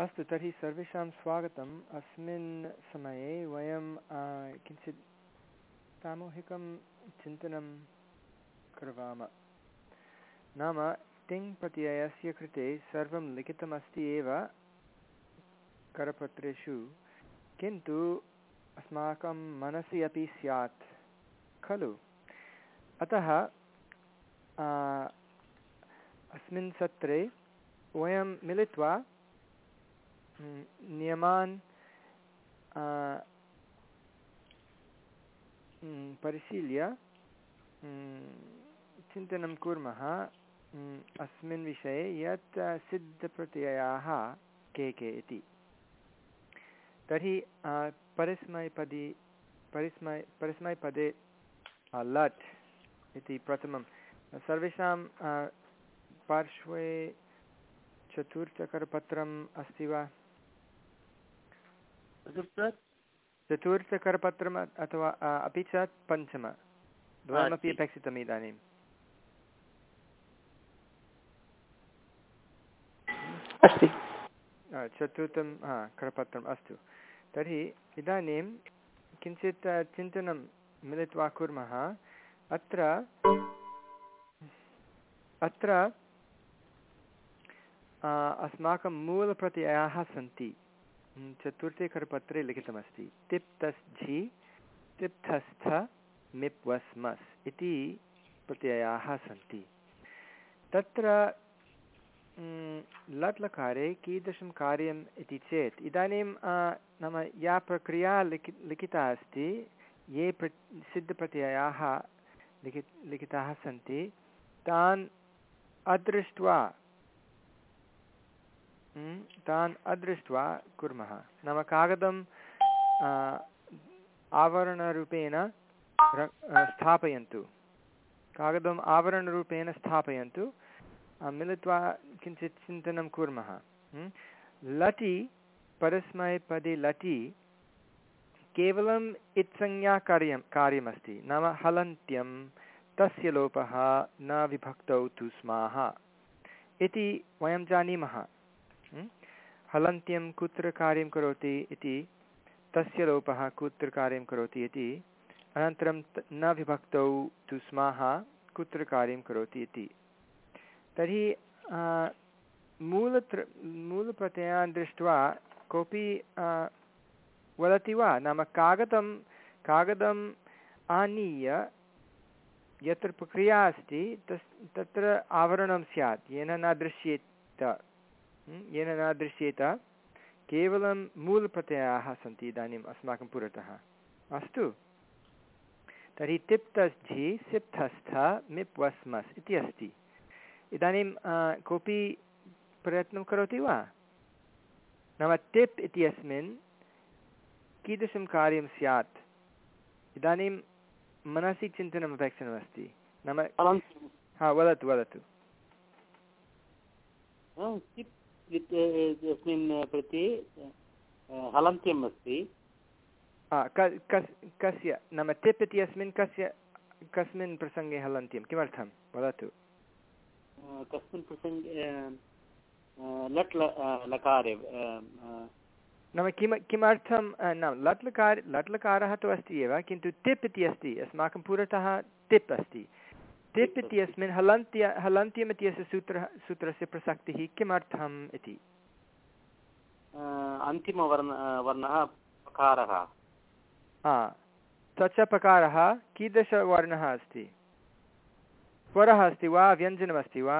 अस्तु, तर्हि सर्वेषां स्वागतम्। अस्मिन् समये वयं किञ्चित् सामूहिकं चिन्तनं कुर्वाम। नाम तिङ् प्रत्ययस्य कृते सर्वं लिखितमस्ति एव करपत्रेषु। किन्तु, अस्माकं मनसि अपि स्यात्, खलु। अतः अस्मिन् सत्रे वयं मिलित्वा नियमान् परिशील्य चिन्तनं कुर्मः अस्मिन् विषये यत् सिद्धप्रत्ययाः के के इति। तर्हि परिस्मैपदी परिस्मै परिस्मैपदे लट् इति प्रथमं। सर्वेषां पार्श्वे चतुर्थकरपत्रम् अस्ति वा? चतुर्थकरपत्रम् अथवा अपि च पञ्चम। द्वयमपि अपेक्षितम् इदानीम्। अस्ति। चतुर्थं हा करपत्रम् अस्तु। तर्हि इदानीं किञ्चित् चिन्तनं मिलित्वा कुर्मः। अत्र अत्र अस्माकं मूलप्रत्ययाः सन्ति। चतुर्थे करपत्रे लिखितमस्ति। तिप्तस् झि तिप्तस्थ मिप् वस् मस् इति प्रत्ययाः सन्ति। तत्र लट् लकारे कीदृशं कार्यम् इति चेत्, इदानीं नाम या प्रक्रिया लिखि, लिखिता अस्ति, ये प्र, सिद्धप्रत्ययाः लिखि, लिखिताः सन्ति, तान् अदृष्ट्वा तान् अदृष्ट्वा कुर्मः। नाम कागदं आवरणरूपेण स्थापयन्तु। कागदम् आवरणरूपेण स्थापयन्तु। मिलित्वा किञ्चित् चिन्तनं कुर्मः। लटि, परस्मैपदे लटि, केवलम् इत्संज्ञाकार्यं कार्यमस्ति। नाम हलन्त्यं तस्य लोपः न विभक्तौ तु स्माः। इति वयं जानीमः। हलन्त्यं कुत्र कार्यं करोति इति, तस्य लोपः कुत्र कार्यं करोति इति, अनन्तरं न विभक्तौ तु स्माः कुत्र कार्यं करोति इति। तर्हि मूलत्र मूलप्रत्ययान् दृष्ट्वा कोऽपि वदति वा? नाम कागदं कागदम् आनीय, यत्र प्रक्रिया अस्ति, तस्, तत्र आवरणं स्यात्, येन न दृश्येत। येन न दृश्येत केवलं मूलप्रत्ययाः सन्ति इदानीम् अस्माकं पुरतः। अस्तु। तर्हि तिप्तस्थि सिप्तस्थ मिप् वस्मस् इति अस्ति। इदानीं कोऽपि प्रयत्नं करोति वा? नाम टिप् इत्यस्मिन् कीदृशं कार्यं स्यात्? इदानीं मनसि चिन्तनम् अपेक्षितमस्ति। नाम हा वदतु वदतु। अस्मिन् प्रति हलन्त्यम् अस्ति। कस्य? नाम टिप् इत्यस्मिन् कस्य कस्मिन् प्रसङ्गे हलन्त्यं? किमर्थं? वदतु। कस्मिन् प्रसङ्गे लट् लकारे नाम किम किमर्थं न लट् लकार लट् लकारः तु अस्ति एव किन्तु टिप् इति अस्ति। अस्माकं पुरतः टिप् अस्ति। टिप् इत्यस्मिन् हलन्त्य हलन्त्यम् इत्यस्य सूत्रः सूत्रस्य प्रसक्तिः किमर्थम् इति अन्तिमवर्ण वर्णः पकारः हा स च पकारः कीदृशवर्णः अस्ति स्वरः अस्ति वा व्यञ्जनमस्ति वा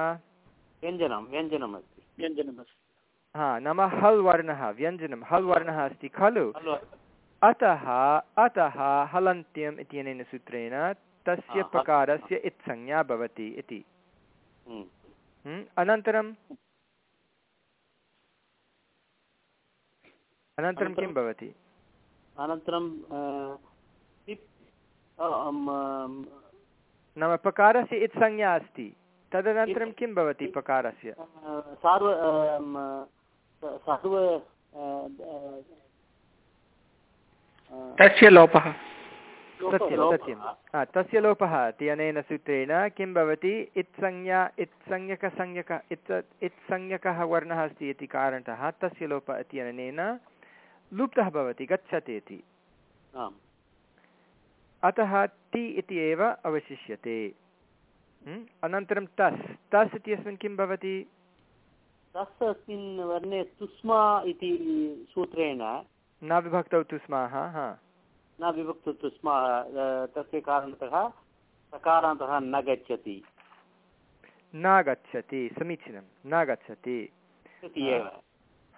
व्यञ्जनं व्यञ्जनम् अस्ति व्यञ्जनमस्ति हा नाम हल् वर्णः व्यञ्जनं हल् वर्णः अस्ति खलु अतः अतः हलन्त्यम् इत्यनेन सूत्रेण तस्य प्रकारस्य इत्संज्ञा भवति इति। हम्म। हम्म, अनन्तरं? अनन्तरं किं भवति? अनन्तरं नाम पकारस्य इत्संज्ञा अस्ति। तदनन्तरं किं भवति पकारस्य सार्व तस्य लोपः। सत्यं सत्यं। तस्य लोपः अनेन सूत्रेण किं भवति? इत्संज्ञा इत्संज्ञकसंज्ञक इत् इत्संज्ञकः वर्णः अस्ति इति कारणतः तस्य लोपः इति अनेन लुप्तः भवति गच्छति इति। अतः टि इति एव अवशिष्यते? अनन्तरं तस्। तस् इत्यस्मिन् किं भवति? तस्य अस्मिन् वर्णे तुस्मा इति सूत्रेण। न विभक्तौ तु स्मः हा। न विभक्तु तुस्माः तस्य कारणतः सकारान्तः न गच्छति। न गच्छति समीचीनं न गच्छति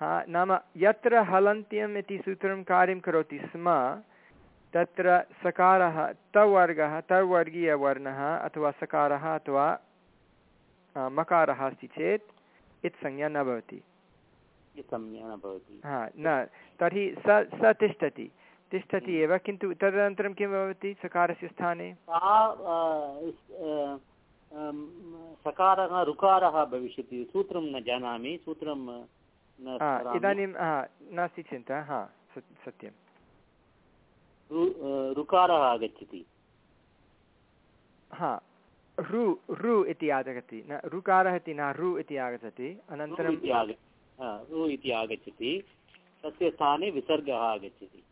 हा नाम यत्र हलन्त्यम् इति सूत्रं कार्यं करोति स्म तत्र सकारः तवर्गः तवर्गीयवर्णः अथवा सकारः अथवा मकारः अस्ति चेत् इत्संज्ञा न भवति। हा न तर्हि स स तिष्ठति। तिष्ठति एव किन्तु तदनन्तरं किं भवति? सकारस्य स्थाने? सकारः ऋकारः भविष्यति सूत्रं न जानामि सूत्रं हा। इदानीं नास्ति चिन्ता हा सत्- सत्यं ऋकारः आगच्छति। हा रु रु इति आगच्छति न ऋकारः इति न रु इति आगच्छति अनन्तरं ऋ इति आगच्छति तस्य स्थाने विसर्गः आगच्छति।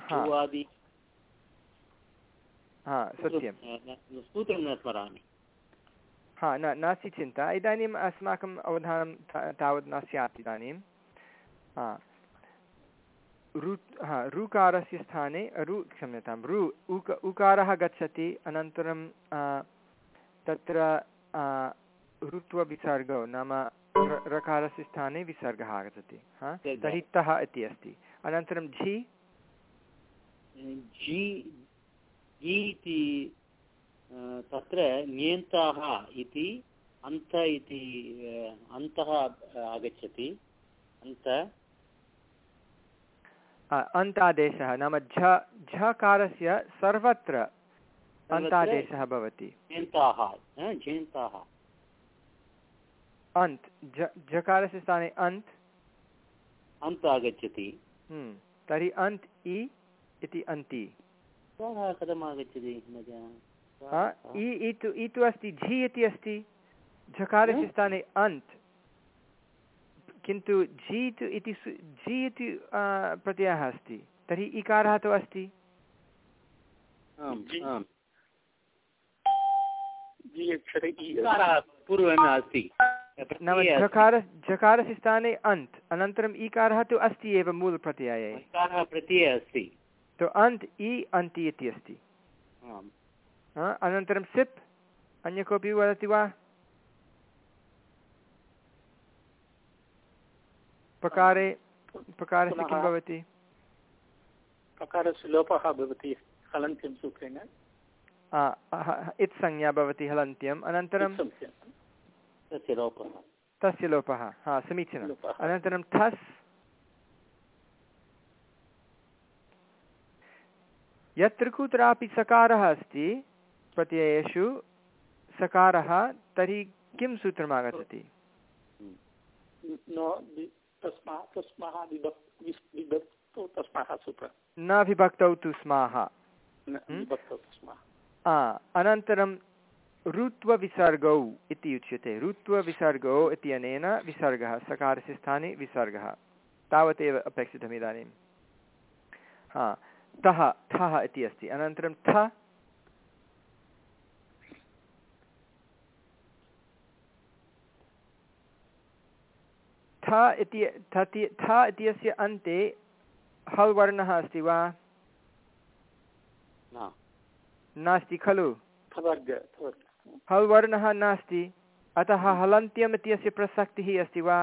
हा। हा सत्यं न- सूत्रं न स्मरामि। हा न नास्ति चिन्ता। इदानीम् अस्माकम् अवधानं तावत् न स्यात् इदानीं। हा। रु हा ऋकारस्य स्थाने रु क्षम्यतां रु उक उकारः गच्छति अनन्तरं तत्र ऋत्वविसर्गौ नाम रकारस्य स्थाने विसर्गः आगच्छति। हा। तर्हि तः इति अस्ति। अनन्तरं झि जि जि इति तत्र नियन्ताः इति अन्त इति अन्तः आगच्छति। अन्त। अन्तादेशः नाम झ झकारस्य सर्वत्र अन्तादेशः भवति। अ, जयन्ताः अन्त् झ झकारस्य स्थाने अन्त्। अन्त आगच्छति। हम्म, तर्हि अन्त् इ इति अन्ति। कथम् आगच्छति इ तु अस्ति झि इति अस्ति। झकारस्य स्थाने अन्त्। किन्तु झि तु इति झि इति प्रत्ययः अस्ति। तर्हि इकारः तु अस्ति। नाम झकार झकारस्य स्थाने अन्त्। अनन्तरम् इकारः तु अस्ति एव मूलप्रत्यये। प्रत्यये अस्ति। तु अन्त् इ अन्ति इति अस्ति। अनन्तरं सिप् अन्य कोऽपि वदति वा? पकारे पकारस्य किं भवति? प्रकारस्य लोपः भवति हलन्त्यं सूत्रेण। आ, इत्संज्ञा भवति हलन्त्यम्। अनन्तरं तस्य लोपः। तस्य लोपः। हा समीचीनम्। अनन्तरं थस् यत्र कुत्रापि सकारः अस्ति प्रत्ययेषु सकारः तर्हि किं सूत्रम् आगच्छति? नो विभक्तौ तस्माः सूत्र न विभक्तौ तु स्माः। हम्म? विभक्तौ तस्माः आ, अनन्तरं ऋत्वविसर्गौ इति उच्यते। ऋत्वविसर्गौ इत्यनेन विसर्गः सकारस्य स्थाने विसर्गः। तावदेव अपेक्षितम् इदानीं हा तः थः इति अस्ति। अनन्तरं थ। थ इति थति थ इत्यस्य अन्ते हल् वर्णः अस्ति वा? नास्ति खलु। हल् वर्णः नास्ति। अतः हलन्त्यम् इत्यस्य प्रसक्तिः अस्ति वा?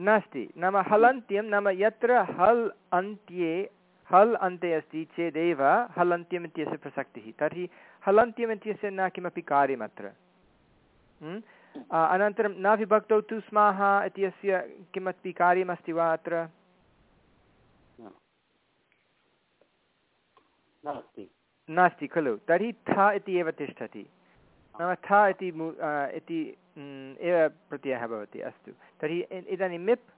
नास्ति। नाम हलन्त्यं नाम यत्र हल् अन्त्ये हल् अन्ते अस्ति चेदेव हलन्त्यम् इत्यस्य प्रसक्तिः। तर्हि हलन्त्यम् इत्यस्य न किमपि कार्यमत्र हम्? आ, अनन्तरं न विभक्तौ तु स्माः इत्यस्य किमपि कार्यमस्ति वा अत्र? नास्ति। खलु। तर्हि थ इति एव तिष्ठति। नाम थ इति एव प्रत्ययः भवति अस्तु तर्हि इदानीं मिप्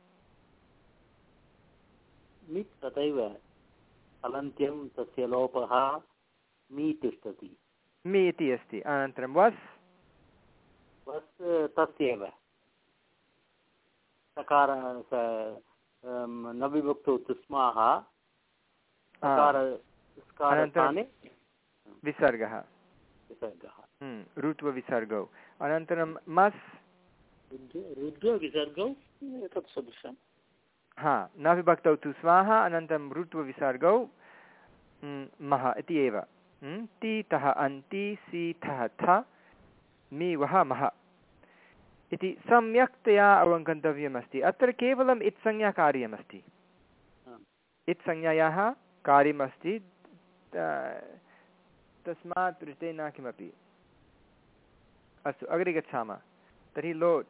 मित् तथैव हलन्त्यं तस्य लोपः मी तिष्ठति मि इति अस्ति अनन्तरं वस् वस् तस्यैव सकार स- अं, न विभक्तौ तुस्माः विसर्गः विसर्गः ऋत्वविसर्गौ अनन्तरं मस्। रुद्रविसर्गौ एतत् सदृशं। हा न विभक्तौ तु स्वाहा अनन्तरं ऋत्वविसर्गौ हम्म, मः इति एव। ति तः अन्ति सि थः थ मि वः मः। इति सम्यक्तया अवगन्तव्यमस्ति। अत्र केवलम् इत्संज्ञाकार्यमस्ति आम्। इत्संज्ञायाः कार्यमस्ति। तस्मात् पृष्ठे न किमपि। अस्तु, अग्रे गच्छामः। तर्हि लोट्।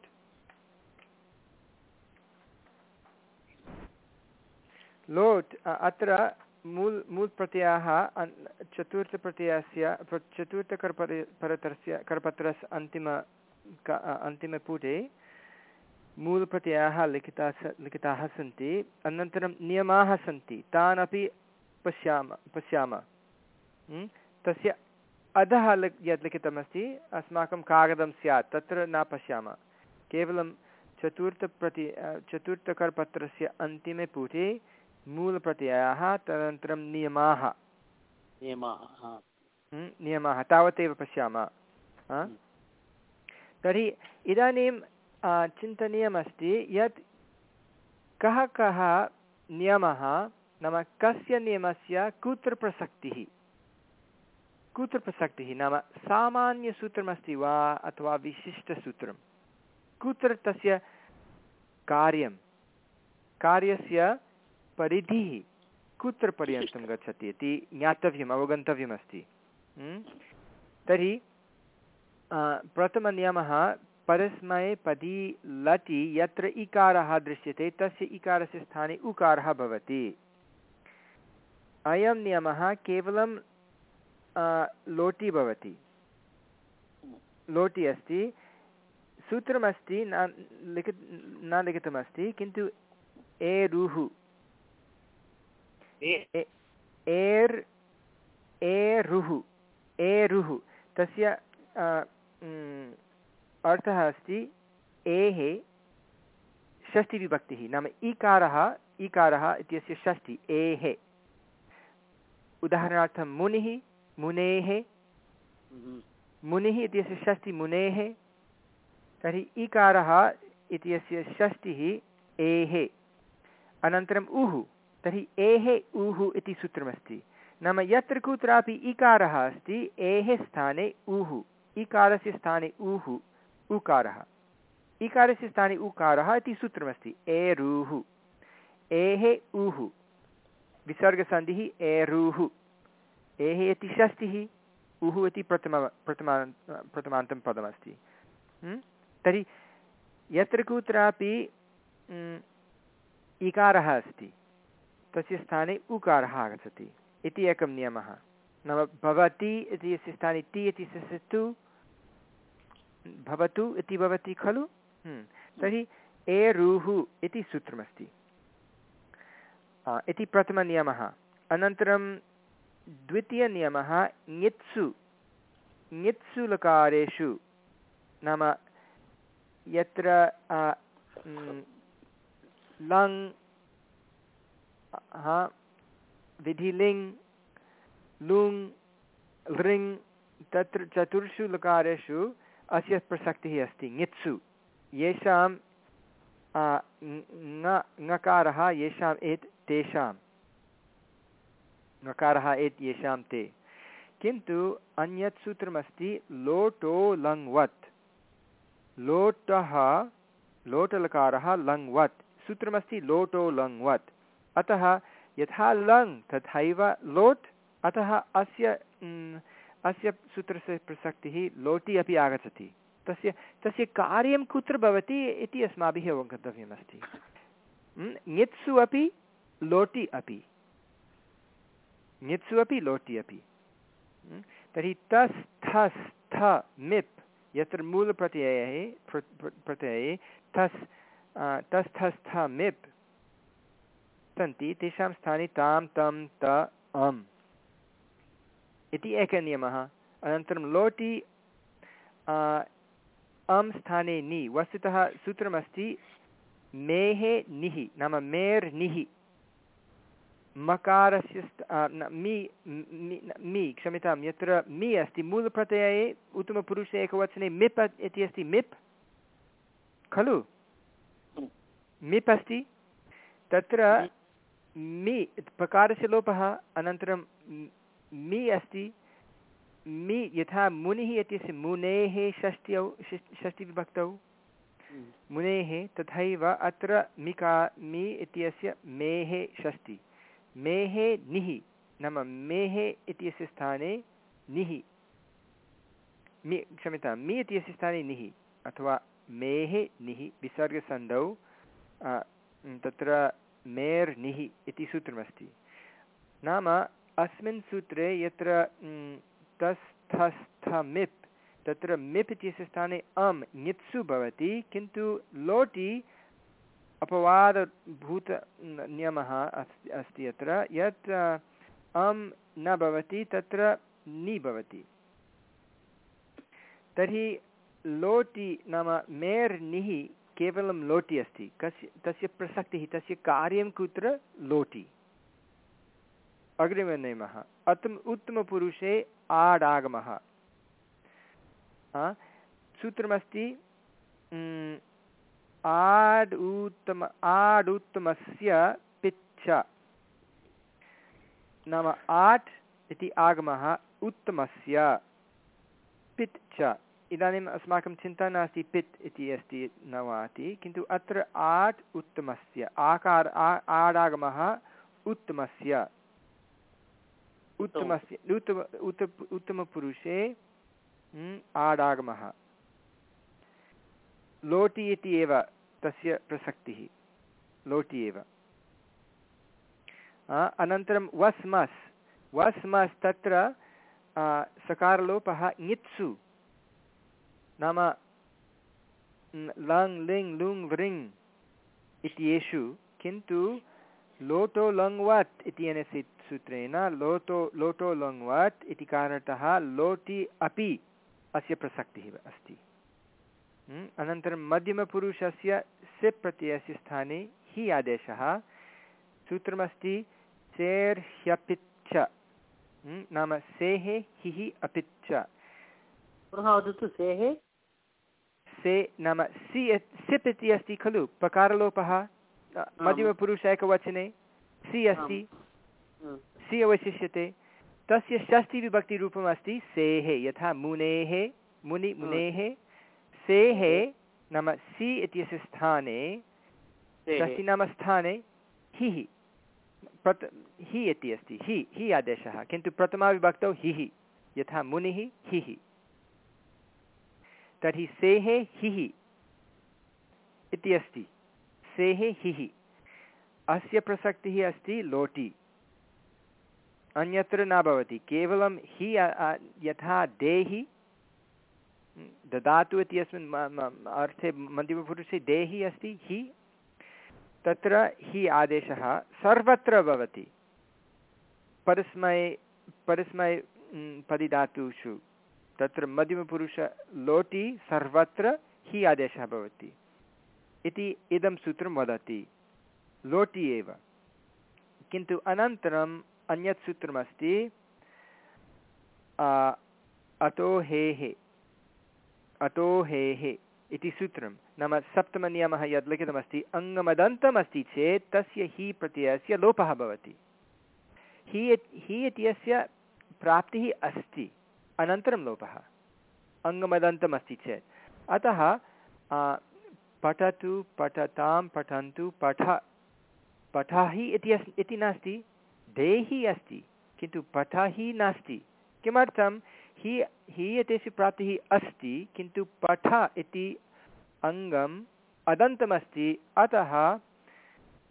लोट् अत्र मूल् मूल् प्रत्ययः चतुर्थप्रत्ययस्य, प्र- चतुर्थकर्पर परतरस्य करपत्रस्य अन्तिम अन्तिमपुटे मूलप्रत्ययाः लिखिताः लिखिताः सन्ति। अनन्तरं नियमाः सन्ति। तान् अपि पश्यामः पश्यामः। तस्य अधः यत् लिखितमस्ति अस्माकं कागदं स्यात् तत्र न पश्यामः। केवलं चतुर्थप्रति चतुर्थकरपत्रस्य अन्तिमे पुटे मूलप्रत्ययाः तदनन्तरं नियमाः। नियमाः हा। नियमाः तावदेव पश्यामः। हा? तर्हि इदानीं चिन्तनीयमस्ति यत् कः कः नियमः नाम कस्य नियमस्य कुत्र प्रसक्तिः कुत्र प्रसक्तिः नाम सामान्यसूत्रमस्ति वा अथवा विशिष्टसूत्रं कुत्र तस्य कार्यं कार्यस्य परिधिः कुत्र पर्यन्तं गच्छति इति ज्ञातव्यम् अवगन्तव्यमस्ति? तर्हि प्रथमनियमः परस्मैपदी लटि यत्र इकारः दृश्यते तस्य इकारस्य स्थाने उकारः भवति अयं नियमः केवलं लोटि भवति। लोटि अस्ति। सूत्रमस्ति न लिखि न लिखितमस्ति किन्तु एरुः एर् एरुः एरुः तस्य अर्थः अस्ति एः षष्टिविभक्तिः। नाम इकारः इकारः इत्यस्य षष्टि एः उदाहरणार्थं मुनिः मुनेः हम्म। मुनिः इत्यस्य षष्टि मुनेः तर्हि इकारः इत्यस्य षष्टिः एः अनन्तरम् उः तर्हि एः उः इति सूत्रमस्ति। नाम यत्र कुत्रापि इकारः अस्ति एः स्थाने उः इकारस्य स्थाने उः उकारः। इकारस्य स्थाने उकारः इति सूत्रमस्ति एरुः। एः उः विसर्गसन्धिः एरुः। एः इति षष्टिः उः इति प्रथम प्रथमा प्रथमान्तं पदमस्ति? तर्हि यत्र कुत्रापि इकारः अस्ति, तस्य स्थाने उकारः आगच्छति। इति एकं नियमः। नाम भवति इति यस्य स्थाने ति इति तस्य तु, भवतु इति भवति खलु? तर्हि एरुः इति सूत्रमस्ति। इति प्रथमनियमः। अनन्तरं द्वितीयनियमः ङित्सु ङित्सु लकारेषु नाम यत्र लङ् विधिलिङ्, लुङ् लृङ् तत्र चतुर्षु लकारेषु अस्य प्रसक्तिः अस्ति ङित्सु येषां ङकारः, येषाम् एत् तेषां ङकारः एत् येषां ते। किन्तु अन्यत् सूत्रमस्ति, लोटो लङ्वत्। लोटः, लोटलकारः लङ्वत्। सूत्रमस्ति, लोटो लङ्वत्। अतः यथा लङ् तथैव लोट्, अतः अस्य अस्य सूत्रस्य प्रसक्तिः लोटि अपि आगच्छति। तस्य तस्य कार्यं कुत्र भवति इति अस्माभिः अवगन्तव्यमस्ति ङित्सु अपि, लोटि अपि। ङित्सु अपि लोटि अपि। म्, तर्हि तस् थस् थ मिप् यत्र मूलप्रत्यये प्र- प्र- प्रत्यये थस् थ मिप् तिष्ठन्ति तेषां स्थाने तां तं त अम्। इति एकः नियमः। अनन्तरं लोटि अं स्थाने नि वस्तुतः सूत्रमस्ति मेः निः नाम मेर् निः मकारस्य मि मि क्षम्यतां यत्र मि अस्ति मूलप्रत्यये उत्तमपुरुषे एकवचने मिप् इति अस्ति मिप्? खलु? मिप् अस्ति? तत्र मि प्रकारस्य लोपः अनन्तरं मि अस्ति मि यथा मुनिः इत्यस्य मुनेः षष्ट्यौ षष्टिविभक्तौ। मुनेः तथैव अत्र मिका मि इत्यस्य मेः षष्टि। मेः निः नाम मेः इत्यस्य स्थाने निः मि, क्षम्यतां, मि इत्यस्य स्थाने अथवा मेः निः विसर्गसन्धौ तत्र मेर् इति सूत्रमस्ति। नाम अस्मिन् सूत्रे यत्र तस्थस्थमिप्, तत्र मिप् इत्यस्य स्थाने अम् ङित्सु भवति, किन्तु लोटि अपवादभूत नियमः अस्ति अस्ति अत्र यत् अं न भवति, तत्र नि भवति। तर्हि लोटि नाम मेर् निः केवलं लोटि अस्ति। कस्य, तस्य प्रसक्तिः, तस्य कार्यं कुत्र? लोटि। अग्रिमनियमः। अतम् उत्तमपुरुषे आडागमः। सूत्रमस्ति आड् उत्तम, आड् उत्तमस्य पिच्छ। नाम आट् इति आगमः उत्तमस्य पित् च इदानीम् अस्माकं चिन्ता नास्ति पित् इति अस्ति न वा इति किन्तु अत्र आट् उत्तमस्य, आकार आडागमः उत्तमस्य। उत्तमस्य, उत्तम उत उत्तमपुरुषे आडागमः। लोटि इति एव तस्य प्रसक्तिः। लोटि एव। अनन्तरं वस् मस् वस् मस् तत्र सकारलोपः ङित्सु। नाम लङ्, लिङ्, लुङ्, वृङ् इत्येषु किन्तु, लोटो लङ्वत् इत्यनेन सूत्रेण, लोटो लोटो लोङ्वत् इति कारणतः लोटि अपि अस्य प्रसक्तिः अस्ति। अनन्तरं मध्यमपुरुषस्य सिप् प्रत्ययस्य स्थाने हि आदेशः। सूत्रमस्ति सेर् ह्यपिच्छ। नाम सेः हिः अपिच्छ। पुनः वदतु सेः से नाम सि सिप् इति अस्ति खलु पकारलोपः मध्यमपुरुष एकवचने सि अस्ति सि अवशिष्यते। तस्य षष्टिविभक्तिरूपम् अस्ति सेः यथा मुनेः मुनि मुनेः सेः नाम सि इत्यस्य स्थाने षष्टि नाम स्थाने हिः प्रथ हि इति अस्ति। हि हि आदेशः। किन्तु प्रथमाविभक्तौ हिः यथा मुनिः हिः तर्हि सेः हिः इति अस्ति। सेः हिः अस्य प्रसक्तिः अस्ति लोटि। अन्यत्र न भवति। केवलं हि यथा देहि ददातु इति अस्मिन् अर्थे मध्यमपुरुषे देहि अस्ति, हि। तत्र हि आदेशः, सर्वत्र भवति। परस्मै परस्मै पदिधातुषु तत्र मध्यमपुरुष लोटि, सर्वत्र हि आदेशः भवति। इति इदं सूत्रं वदति। लोटि एव। किन्तु अनन्तरम् अन्यत् सूत्रमस्ति अतो हेः अतो हेः इति सूत्रं। नाम सप्तमनियमः यद् लिखितमस्ति, अङ्गमदन्तमस्ति चेत् तस्य हि प्रत्ययस्य लोपः भवति। हि हि इत्यस्य प्राप्तिः अस्ति, अनन्तरं लोपः, अङ्गमदन्तमस्ति चेत्। अतः पठतु, पठतां, पठन्तु, पठ, पठाहि इति अस् इति नास्ति, देहि अस्ति, किन्तु पठाहि नास्ति। किमर्थं हि हि इत्यस्य प्राप्तिः अस्ति, किन्तु पठ इति अङ्गम् अदन्तमस्ति, अतः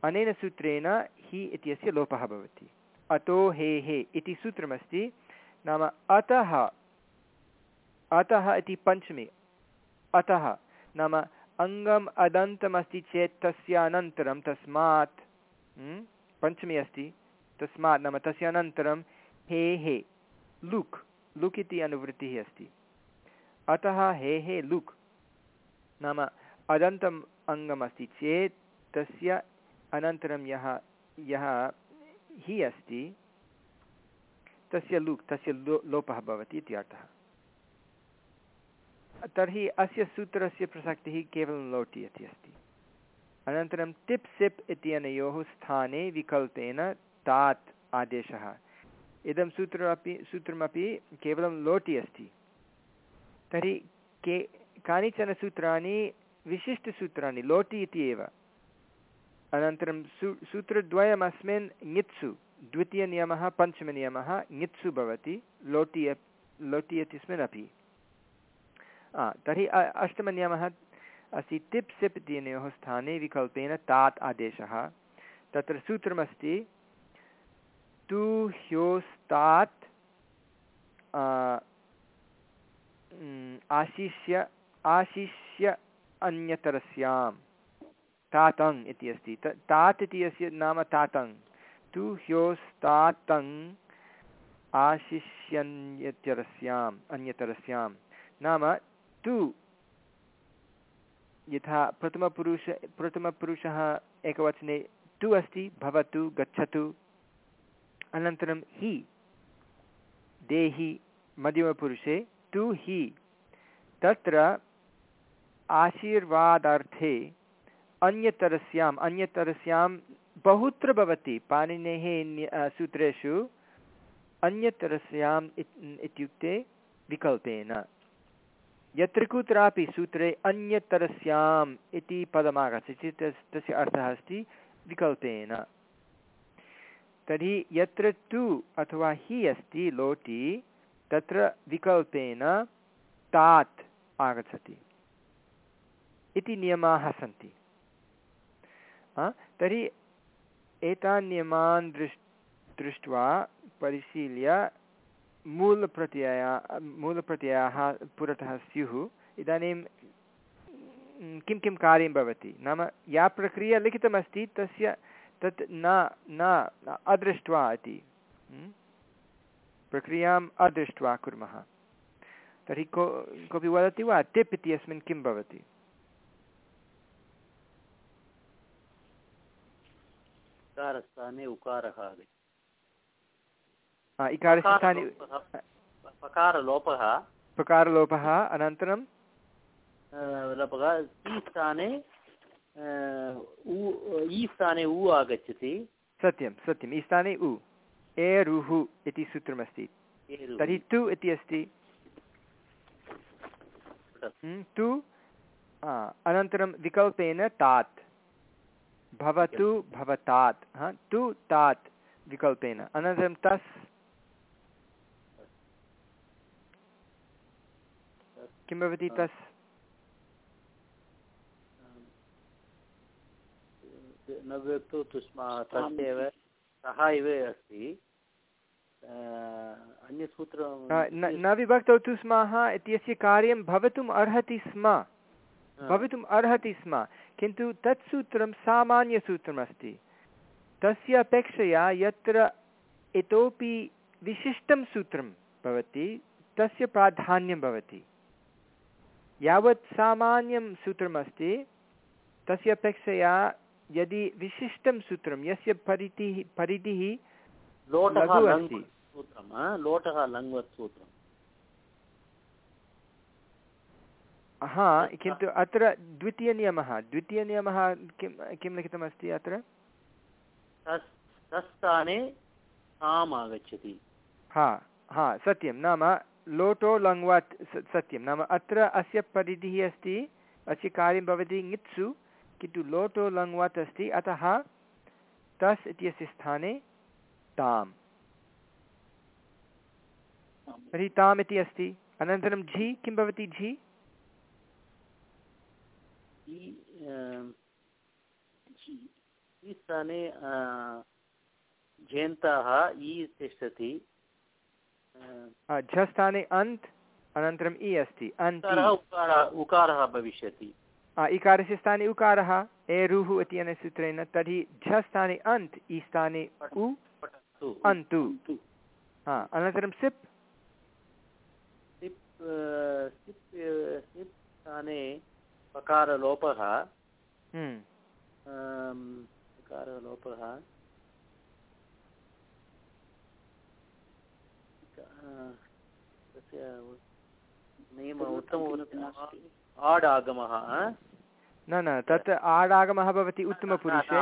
अनेन सूत्रेण हि इत्यस्य लोपः भवति। अतो हे हे इति सूत्रमस्ति, नाम अतः अतः इति पञ्चमे। अतः नाम अङ्गम् अदन्तमस्ति चेत् तस्य अनन्तरं, तस्मात् पञ्चमी अस्ति। तस्मात् नाम तस्य अनन्तरं हे हे, लुक्। लुक् इति अनुवृत्तिः अस्ति। अतः हे हे लुक् नाम अदन्तम् अङ्गमस्ति चेत् तस्य अनन्तरं यः यः हि अस्ति, तस्य लुक्, तस्य लो, लोपः भवति इति अर्थः। तर्हि अस्य सूत्रस्य प्रसक्तिः केवलं लोटि इति अस्ति। अनन्तरं टिप् सिप् इत्यनयोः स्थाने विकल्पेन तात् आदेशः इदं सूत्रमपि सूत्रमपि केवलं लोटि अस्ति। तर्हि के, कानिचन सूत्राणि, विशिष्टसूत्राणि, लोटि इति एव। अनन्तरं सू, सूत्रद्वयमस्मिन् ङित्सु, द्वितीयनियमः, पञ्चमनियमः, ङित्सु भवति, लोटि लोटि इत्यस्मिन् अपि। तर्हि अष्टमनियमः अस्ति, टिप् सिप् इत्यनयोः स्थाने विकल्पेन तात् आदेशः। तत्र सूत्रमस्ति तु ह्योस्तात् आशिष्य आशिष्य अन्यतरस्यां तातङ् इति अस्ति। त, तात् इति अस्य नाम तातङ् तु ह्योस्तातङ् आशिष्यन्यतरस्याम् अन्यतरस्यां नाम तु यथा प्रथमपुरुष, प्रथमपुरुषः एकवचने तु अस्ति, भवतु, गच्छतु। अनन्तरं हि, देहि मध्यमपुरुषे, तु हि। तत्र आशीर्वादार्थे अन्यतरस्याम् अन्यतरस्यां बहुत्र भवति। पाणिनेः सूत्रेषु अन्यतरस्याम् इत्युक्ते विकल्पेन। यत्र कुत्रापि सूत्रे अन्यतरस्याम् इति पदमागच्छति चेत् तस्य अर्थः अस्ति विकल्पेन। तर्हि यत्र तु अथवा हि अस्ति लोटि, तत्र विकल्पेन तात् आगच्छति। इति नियमाः सन्ति। तर्हि एतान् नियमान् दृष्, दृष्ट्वा परिशील्य मूलप्रत्यया, मूलप्रत्ययाः पुरतः स्युः। इदानीं, किं किं कार्यं भवति? नाम या प्रक्रिया लिखितमस्ति, तस्य तत् न न अदृष्ट्वा इति। प्रक्रियाम् अदृष्ट्वा कुर्मः। तर्हि को कोऽपि वदति वा? टिप् इत्यस्मिन् किं भवति? उकारस्थाने उकारः आगच्छति। इकारस्य स्थाने पकारलोपः। पकारलोपः अनन्तरं स्थाने इ स्थाने उ आगच्छति। सत्यं सत्यम् इ स्थाने उ। एरुः इति सूत्रमस्ति। तर्हि तु इति अस्ति। तु अनन्तरं विकल्पेन तात्। भवतु भवतात्। तु तात् विकल्पेन। अनन्तरं तस्। किं भवति तस्? न व्यक्तो तुष्मः तस्यैव सः एव अस्ति। अन्यसूत्रं न विभक्तौ तु स्मः इत्यस्य कार्यं भवितुम् अर्हति स्म। भवितुम् अर्हति स्म। किन्तु तत् सूत्रं सामान्यसूत्रमस्ति। तस्य अपेक्षया यत्र इतोपि विशिष्टं सूत्रं भवति तस्य प्राधान्यं भवति। यावत् सामान्यं सूत्रमस्ति तस्य अपेक्षया यदि विशिष्टं सूत्रं यस्य परिधिः परिधिः लोटः अस्ति। लोटः लङ्वत् सूत्रं हा किन्तु अत्र द्वितीयनियमः द्वितीयनियमः किं किं लिखितमस्ति अत्र? तस्थाने आम् आगच्छति। हा हा सत्यं। नाम लोटो लङ्वात् सत्यं। नाम अत्र अस्य परिधिः अस्ति अस्य कार्यं भवति ङित्सु। किन्तु लोटो लङ्वात् अस्ति अतः तस् इत्यस्य स्थाने ताम्। तर्हि ताम् इति अस्ति। अनन्तरं झि किं भवति झि? स्थाने झेन्ताः इ तिष्ठति। झस्थाने अन्त् अनन्तरम् इ अस्ति। अन्त् उकारः भविष्यति। इकारस्य स्थाने उकारः एरुः इत्यनेन सूत्रेण तर्हि झस्थाने अन्त् इ स्थाने उ अन्तु। हा अनन्तरं सिप्। सिप् सिप् स्थाने पकारलोपः। हम्म, पकारलोपः। तस्य नियम उत्तम आड् आगमः? न न तत् आडागमः भवति उत्तमपुरुषे।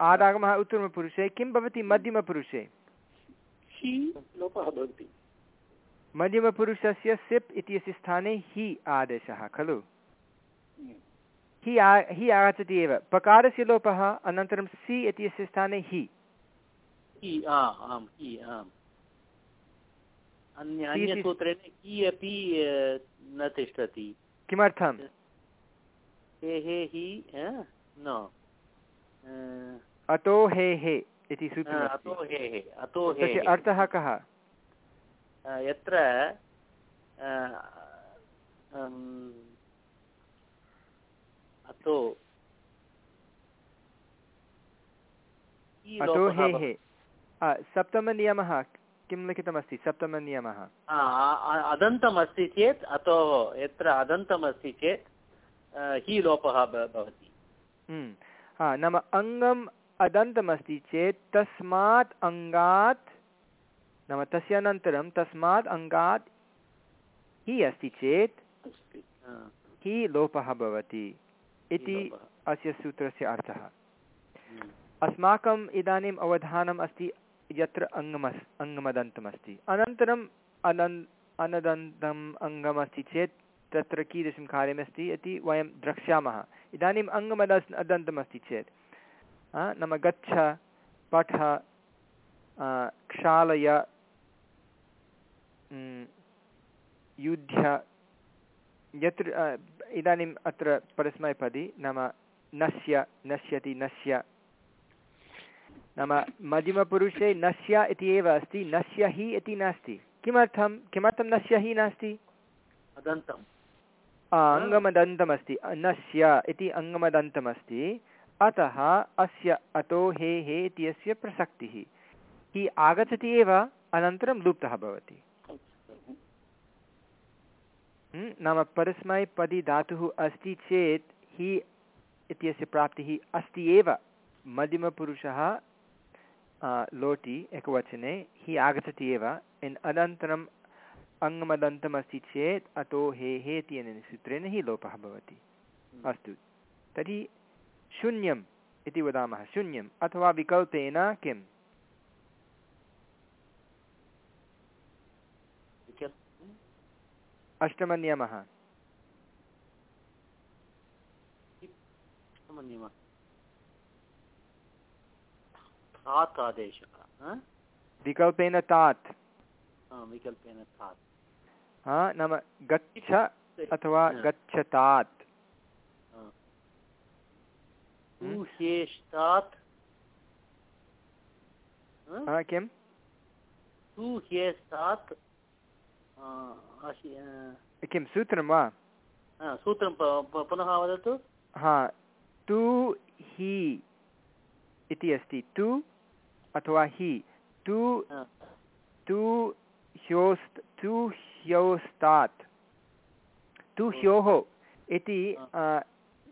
आडागमः उत्तमपुरुषे किं भवति मध्यमपुरुषे? हि। लोपः भवति। मध्यमपुरुषस्य सिप् इत्यस्य स्थाने हि आदेशः खलु? हि आ हि आगच्छति एव। पकारस्य लोपः अनन्तरं सि इत्यस्य स्थाने हि। आ, आम् आम् अन्य इति- अन्यसूत्रेण अपि न तिष्ठति। हे हे हि न। अतो हे हे इति अ, अतो हे हे अतो हे अर्थः कः? यत्र अतो अतो हे हे। सप्तमनियमः किं लिखितमस्ति सप्तमनियमः अदन्तमस्ति चेत् अतोः यत्र अदन्तमस्ति चेत् हि लोपः भवति हा नाम अङ्गम् अदन्तमस्ति चेत् तस्मात् अङ्गात् नाम तस्य अनन्तरं तस्मात् अङ्गात् हि अस्ति चेत् हि लोपः भवति इति अस्य सूत्रस्य अर्थः। अस्माकम् इदानीम् अवधानम् अस्ति यत्र अङ्गमस् अङ्गमदन्तमस्ति अनन्तरम् अनन्, अनदन्तम् अङ्गमस्ति चेत् तत्र कीदृशं कार्यमस्ति इति वयं द्रक्ष्यामः। इदानीम् अङ्गमदस् अदन्तमस्ति चेत् नाम गच्छ, पठ क्षालय युध्य, यत्र इदानीम् अत्र परस्मैपदी नाम नश्य, नश्यति नश्य। नाम मध्यमपुरुषे नश्य इति एव अस्ति नश्य हि इति नास्ति। किमर्थं किमर्थं नश्य हि नास्ति? अङ्गमदन्तमस्ति। नश्य इति अङ्गमदन्तमस्ति। अतः अस्य अतो हे हे इत्यस्य प्रसक्तिः। हि आगच्छति एव अनन्तरं लुप्तः भवति। हम्म, नाम परस्मैपदी धातुः अस्ति चेत् हि इत्यस्य प्राप्तिः अस्ति एव। मध्यमपुरुषः लोटि एकवचने हि आगच्छति एव इन् अनन्तरम् अङ्गमदन्तमस्ति चेत् अतो हे हे इत्यनेन सूत्रेण हि लोपः भवति अस्तु तर्हि शून्यम् इति वदामः शून्यम् अथवा विकल्पेन किम् अष्टमनियमः थात् आदेशः? विकल्पेन तात्। विकल्पेन हा नाम गच्छ अथवा गच्छतात्। आ. तु ह्येष्टात् अ? हा किं? किं सूत्रं वा? सूत्रं पुनः वदतु। हा तु हि इति अस्ति। तु अथवा हि तु तु ह्योस्त तु ह्योस्तात्। तु ह्योः इति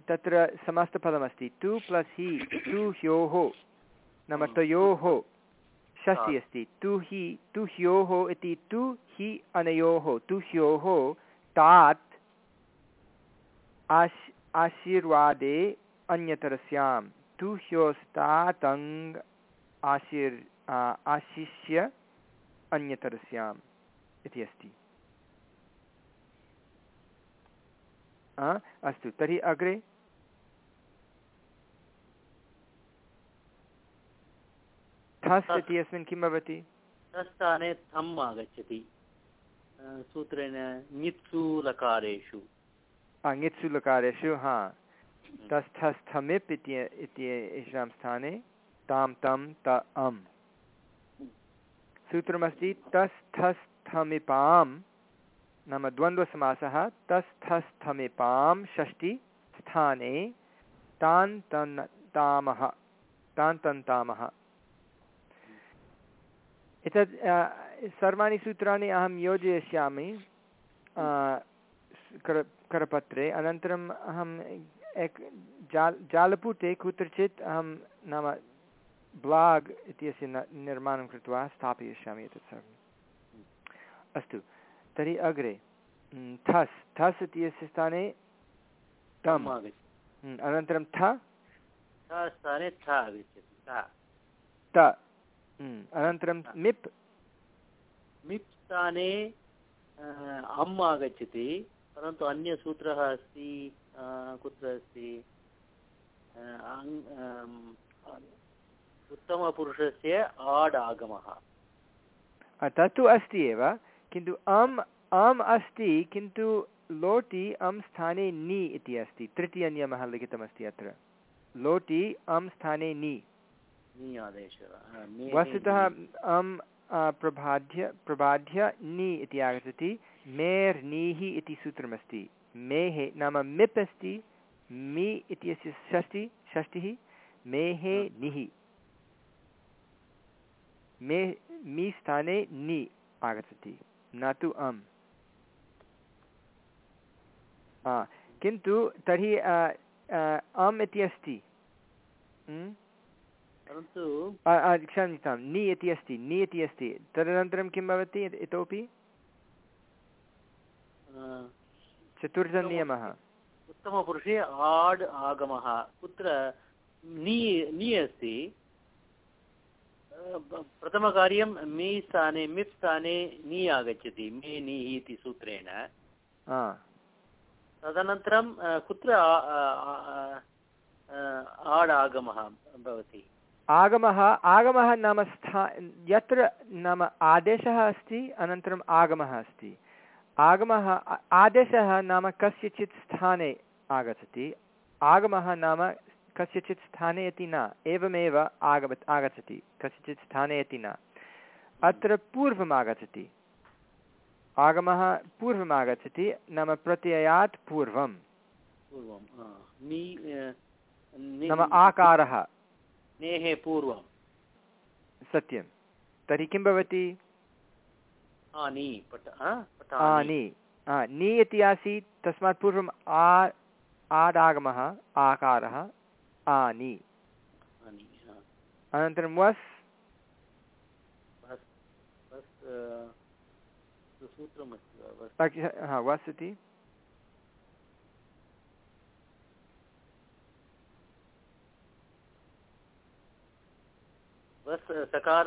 तत्र समस्तपदमस्ति। तु प्लस् हि तु ह्योः नाम तयोः षष्टि अस्ति। तु हि तु ह्योः इति तु हि अनयोः तु ह्योः तात् आश् आशीर्वादे अन्यतरस्यां तु ह्योस्तातङ् आशीर् आशिष्य अन्यतरस्याम् इति अस्ति। अस्तु तर्हि अग्रे। थस् इति अस्मिन् किं भवति? तस्थाने थम् आगच्छति। सूत्रेण ङित्सु लकारेषु ङित्सु लकारेषु हा तस्थस्थमिप् इति इत्येषां स्थाने। तां तं त अम्। सूत्रमस्ति तस्थस्थमिपां नाम द्वन्द्वसमासः तस्थस्थमिपां षष्टि स्थाने तान् तन् तामः तान् तन्तामः एतत् सर्वाणि सूत्राणि अहं योजयिष्यामि कर, करपत्रे। अनन्तरम् अहम् एक जाल्, जालपुटे कुत्रचित् अहं नाम ब्लाग् इत्यस्य निर्माणं कृत्वा स्थापयिष्यामि एतत् सर्वम् अस्तु तर्हि अग्रे थस् थस् इत्यस्य स्थाने तम् अनन्तरं थ स्थाने थ आगच्छति त अनन्तरं मिप् मिप् स्थाने अम् आगच्छति परन्तु अन्यसूत्रः अस्ति कुत्र अस्ति उत्तमपुरुषस्य आड् आगमः तत्तु अस्ति एव किन्तु अम् अम् अस्ति किन्तु लोटि अं स्थाने नि इति अस्ति। तृतीयनियमः लिखितमस्ति अत्र। लोटि अं स्थाने नि। वस्तुतः अं प्रबाध्य प्रबाध्य नि इति आगच्छति। मेर् नीः इति सूत्रमस्ति। मेः नाम मिप् अस्ति मि इत्यस्य षष्टि षष्टिः मेः निः मे मि स्थाने नि आगच्छति न तु अम्। किन्तु तर्हि अम् इति अस्ति। परन्तु क्षम्यतां नि इति अस्ति नि इति अस्ति। तदनन्तरं किं भवति इतोपि? चतुर्थनियमः उत्तमपुरुषे आड् आगमः। कुत्र नि नि अस्ति। प्रथमकार्यं मे स्थाने मिप् स्थाने नि आगच्छति मे निः इति सूत्रेण। तदनन्तरं कुत्र आड् आगमः भवति? आगमः आगमः नाम स्था यत्र नाम आदेशः अस्ति अनन्तरम् आगमः अस्ति। आगमः आदेशः नाम कस्यचित् स्थाने आगच्छति। आगमः नाम कस्यचित् स्थाने इति न एवमेव आगम आगच्छति। कस्यचित् स्थाने इति न। अत्र पूर्वम् आगच्छति। आगमः पूर्वम् आगच्छति नाम प्रत्ययात् पूर्वं नाम आकारः। नेः पूर्वं सत्यं तर्हि किं भवति? नि नि इति आसीत् तस्मात् पूर्वम् आ आदागमः आकारः। आनि। अनन्तरं वस्? वस् इति। वस् सकार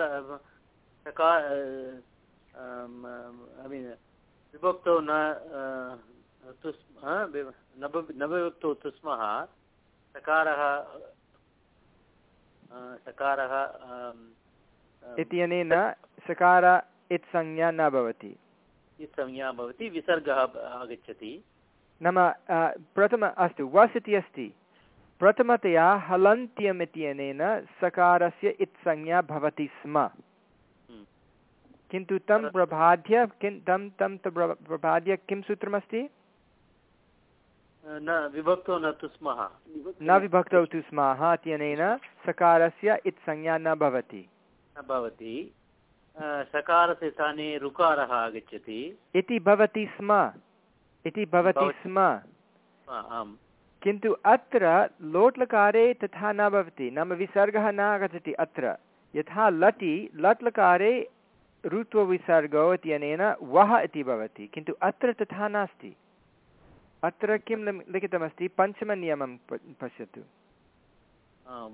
सकार I mean विभक्तौ न तुस् नवविभक्तौ तुस्मः। सकारः सकारः इत्यनेन सकार इत्संज्ञा न भवति। इत्संज्ञा भवति विसर्गः आगच्छति। नाम प्रथम अस्तु वस् इति अस्ति। प्रथमतया हलन्त्यम् इत्यनेन सकारस्य इत्संज्ञा भवति स्म। किन्तु तं प्रबाध्य किं तं तं प्रबाध्य किं सूत्रमस्ति? न विभक्तौ न तु स्मः न विभक्तौ तु स्मः इत्यनेन सकारस्य इत्संज्ञा न भवति। न भवति। सकारस्य स्थाने ऋकारः आगच्छति। इति भवति स्म। इति भवति स्म। किन्तु अत्र लोट्लकारे तथा न भवति। नाम विसर्गः न आगच्छति अत्र। यथा लटि लट्लकारे ऋत्वविसर्गो इत्यनेन वः इति भवति। किन्तु अत्र तथा नास्ति। अत्र किं लिखितमस्ति? पञ्चमनियमं पश्यतु।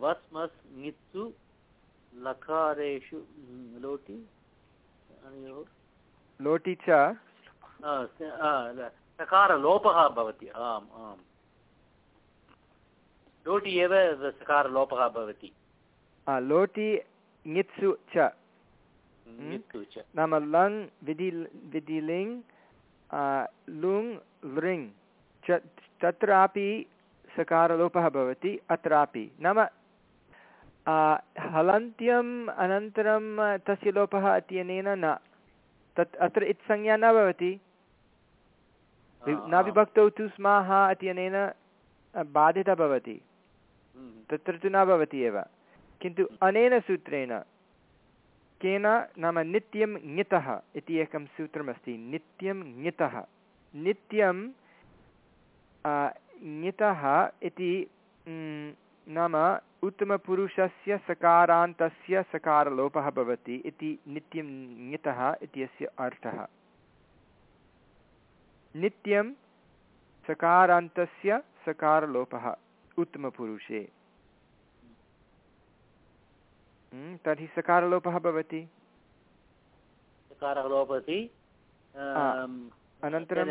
वस् मस् नित्सु लकारेषु लोटि लोटि च? सकारलोपः भवति आम् आम्। लोटि एव सकारलोपः भवति। लोटि ङित्सु च। नाम लङ् विधि विधिलिङ् लुङ् लृङ्। च तत्रापि सकारलोपः भवति अत्रापि। नाम हलन्त्यम् अनन्तरं तस्य लोपः इत्यनेन न। तत् अत्र इत्संज्ञा न भवति। न विभक्तौ तु स्माः इत्यनेन बाधिता भवति। हम्म, तत्र तु न भवति एव। किन्तु अनेन सूत्रेण केन नाम नित्यं ङितः इति एकं सूत्रमस्ति नित्यं ङितः नित्यं ङितः इति नाम उत्तमपुरुषस्य सकारान्तस्य सकारलोपः भवति इति नित्यं ङितः इत्यस्य अर्थः। नित्यं सकारान्तस्य सकारलोपः उत्तमपुरुषे। तर्हि सकारलोपः भवति। सकारः अनन्तरं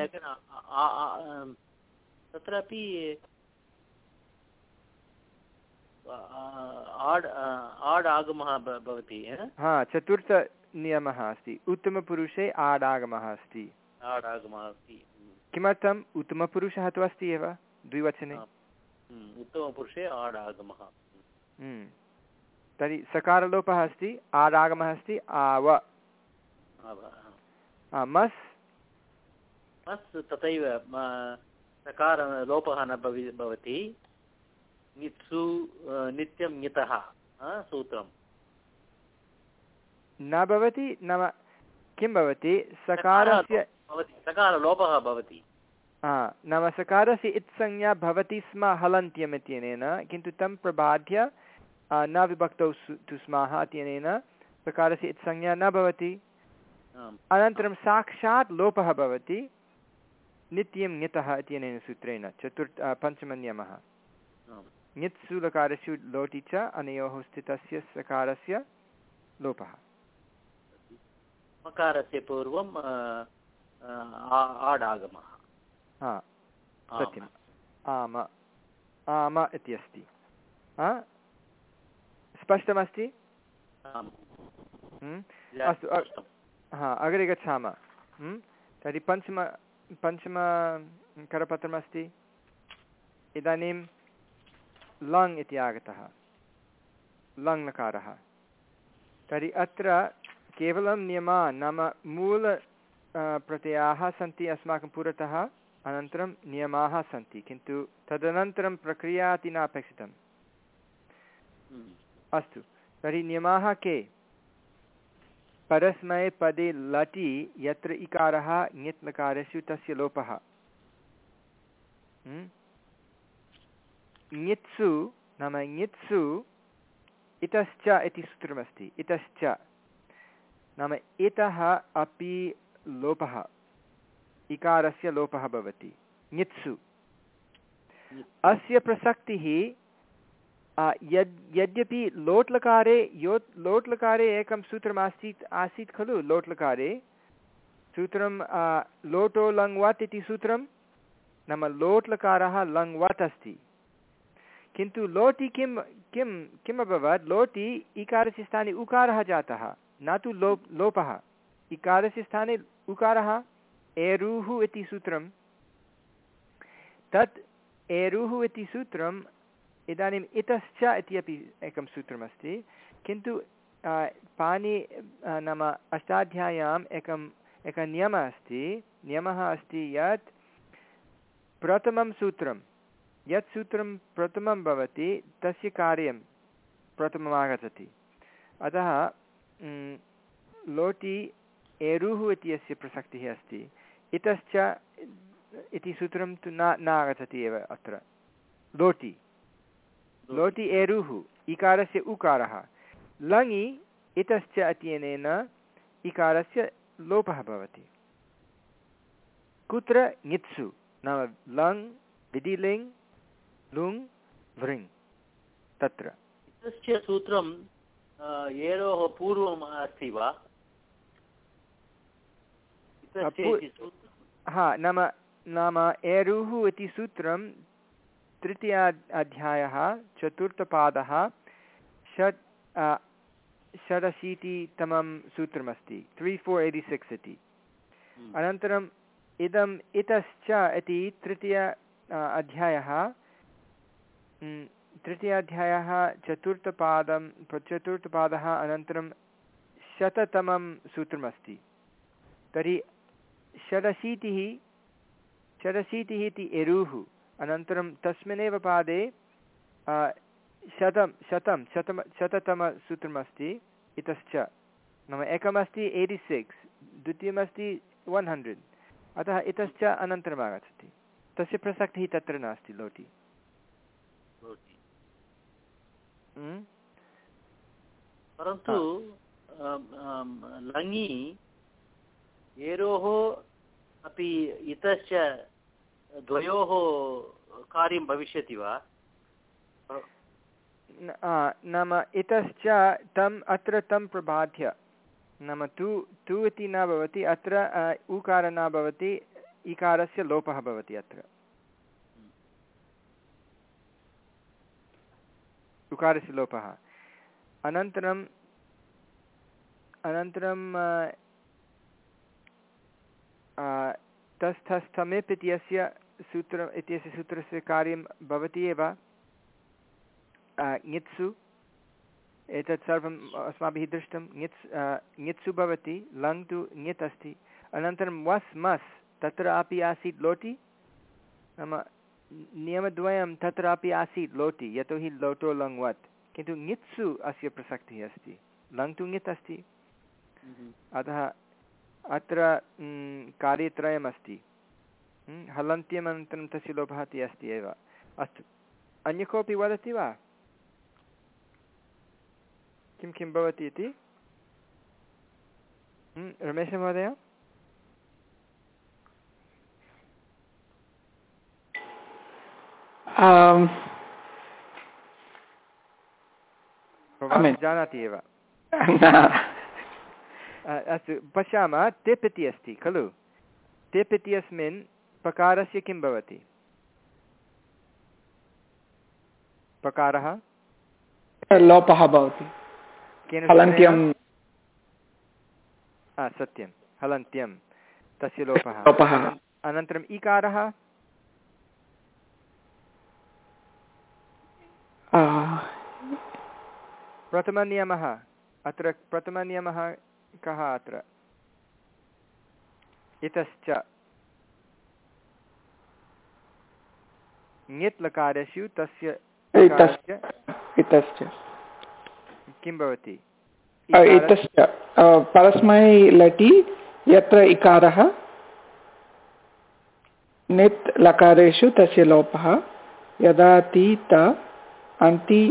तत्रापि आड् आड् आगमः भवति ह? चतुर्थनियमः अस्ति। उत्तमपुरुषे आडागमः अस्ति। आड् आगमः अस्ति। किमर्थम्? उत्तमपुरुषः तु अस्ति एव द्विवचने। उत्तमपुरुषे आड् आगमः। हम्म। तर्हि सकारलोपः अस्ति आडागमः अस्ति आव आव- मस्? मस् तथैव म- सकारलोपः न भवि भवति। नित्सु नित्यं ङितः सूत्रं न भवति नाम किं भवति? सकारस्य भवति सकारलोपः भवति। हा नाम सकारस्य इत्संज्ञा भवति स्म हलन्त्यम् इत्यनेन किन्तु तं प्रबाध्य न विभक्तौ तु स्मः इत्यनेन सकारस्य इत्संज्ञा न भवति। अनन्तरं साक्षात् लोपः भवति। नित्यं ङितः इत्यनेन सूत्रेण. चतुर्थ पञ्चमनियमः ङित्सु लकारस्य लोटि च अनयोः स्थितस्य सकारस्य लोपः. मकारस्य पूर्वं आ- आड् आगमः हा सत्यम्. आम आम इति अस्ति स्पष्टमस्ति? हम्म? अस्तु, हा अग्रे गच्छामः. हम्म? तर्हि पञ्चम पञ्चम करपत्रमस्ति। इदानीं लङ् इति आगतः। लङ् तर्हि अत्र केवलं नियमान् नाम मूल प्रत्ययाः सन्ति अस्माकं पुरतः अनन्तरं नियमाः सन्ति किन्तु तदनन्तरं प्रक्रिया इति न अपेक्षितम् हम्म। अस्तु। तर्हि नियमाः के? परस्मैपदे लटि यत्र इकारः ङित् तस्य लोपः। हम्म? ङित्सु नाम ङित्सु इतश्च इति सूत्रमस्ति इतश्च। नाम इतः अपि लोपः इकारस्य लोपः भवति ङित्सु अस्य प्रसक्तिः यद्, यद्यपि लोट्लकारे, यो लोट्लकारे एकं सूत्रमासीत् आसीत् खलु लोट्लकारे? सूत्रं लोटो लङ् वत् इति सूत्रं नाम लोट्लकारः लङ् वत् अस्ति। किन्तु लोटि किं किं किम् अभवत्? लोटि इकारस्य स्थाने उकारः जातः, न तु लो लोपः। इकारस्य स्थाने उकारः एरुः इति सूत्रं तत् एरुः इति सूत्रम् इदानीम् इतश्च इति अपि एकं सूत्रमस्ति। किन्तु पाणि नाम अष्टाध्याय्याम् एकम् एकः नियमः अस्ति। नियमः अस्ति यत् प्रथमं सूत्रं, यत् सूत्रं प्रथमं भवति, तस्य कार्यं प्रथमम् आगच्छति अतः लोटि एरुः इति अस्य प्रसक्तिः अस्ति। इतश्च इति सूत्रं तु न न आगच्छति एव अत्र। लोटि। लोटि एरुः इकारस्य उकारः। लङि इतश्च इत्यनेन इकारस्य लोपः भवति। कुत्र? ङित्सु नाम लङ् विधिलिङ् लुङ् वृङ्। तत्र। तस्य सूत्रं एरोः पूर्वम् अस्ति वा? इतस्य हा नाम नाम एरुः इति सूत्रं तृतीया अध्यायः चतुर्थपादः षट् षडशीतितमं सूत्रमस्ति त्री फोर् एय्टि सिक्स् इति हम्म। अनन्तरम् इदम् इतश्च इति तृतीय अध्यायः तृतीयाध्यायः चतुर्थपादं चतुर्थपादः अनन्तरं शततमं सूत्रमस्ति तर्हि षडशीतिः षडशीतिः इति एरुः अनन्तरं तस्मिन्नेव पादे शतं शतं शतं शततमसूत्रमस्ति इतश्च। नाम एकमस्ति एय्टि सिक्स् द्वितीयमस्ति वन् हण्ड्रेड् अतः इतश्च अनन्तरम् आगच्छति तस्य प्रसक्तिः तत्र नास्ति लोटि? परन्तु लङि एरोः अपि इतश्च द्वयोः कार्यं भविष्यति वा? नाम इतश्च तम् अत्र तं प्रबाध्य। नाम तु तु इति न भवति, अत्र उकार न भवति, इकारस्य लोपः भवति अत्र। उकारस्य लोपः। अनन्तरम् अनन्तरं तस्थस्थमिप् इत्यस्य सूत्र इत्यस्य सूत्रस्य कार्यं भवति एव ङित्सु। एतत् सर्वम् अस्माभिः दृष्टं ङित्स् ङित्सु भवति लङ् तु ङित् अस्ति। अनन्तरं वस् मस् तत्रापि आसीत् लोटि। नाम नियमद्वयं तत्रापि आसीत् लोटि यतोहि लोटो लङ् वत्। किन्तु ङित्सु अस्य प्रसक्तिः अस्ति। लङ् तु ङित् अस्ति। अतः अत्र कार्यत्रयमस्ति। हलन्त्यमनन्तरं तस्य लोपः इति अस्ति एव। अस्तु। अन्य कोऽपि वदति वा? किं किं भवति इति? रमेशमहोदय जानाति एव। अस्तु पश्यामः। टिप् इति अस्ति खलु? टिप् इत्यस्मिन् पकारस्य किं भवति? पकारः लोपः भवति। केन सत्यं। हलन्त्यं तस्य लोपः। लोपः। अनन्तरम् इकारः प्रथमनियमः। अत्र प्रथमनियमः कः अत्र? इतश्च ङित् लकारेषु तस्य किं भवति? इतश्च परस्मै लटि यत्र इकारः? नित् लकारेषु तस्य लोपः। यदा ति त अन्ति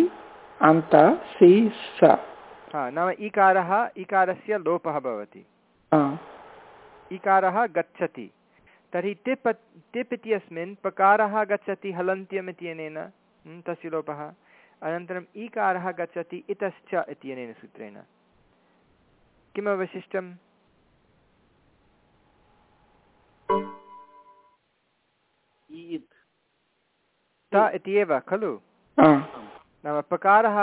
अन्त सि स। नाम इकारः इकारस्य लोपः भवति। इकारः गच्छति। तर्हि टिप् टिप् इत्यस्मिन् पकारः गच्छति हलन्त्यम् इत्यनेन तस्य लोपः। अनन्तरम् ईकारः गच्छति इतश्च इत्यनेन सूत्रेण। किम् अवशिष्टम् त इति एव खलु? नाम पकारः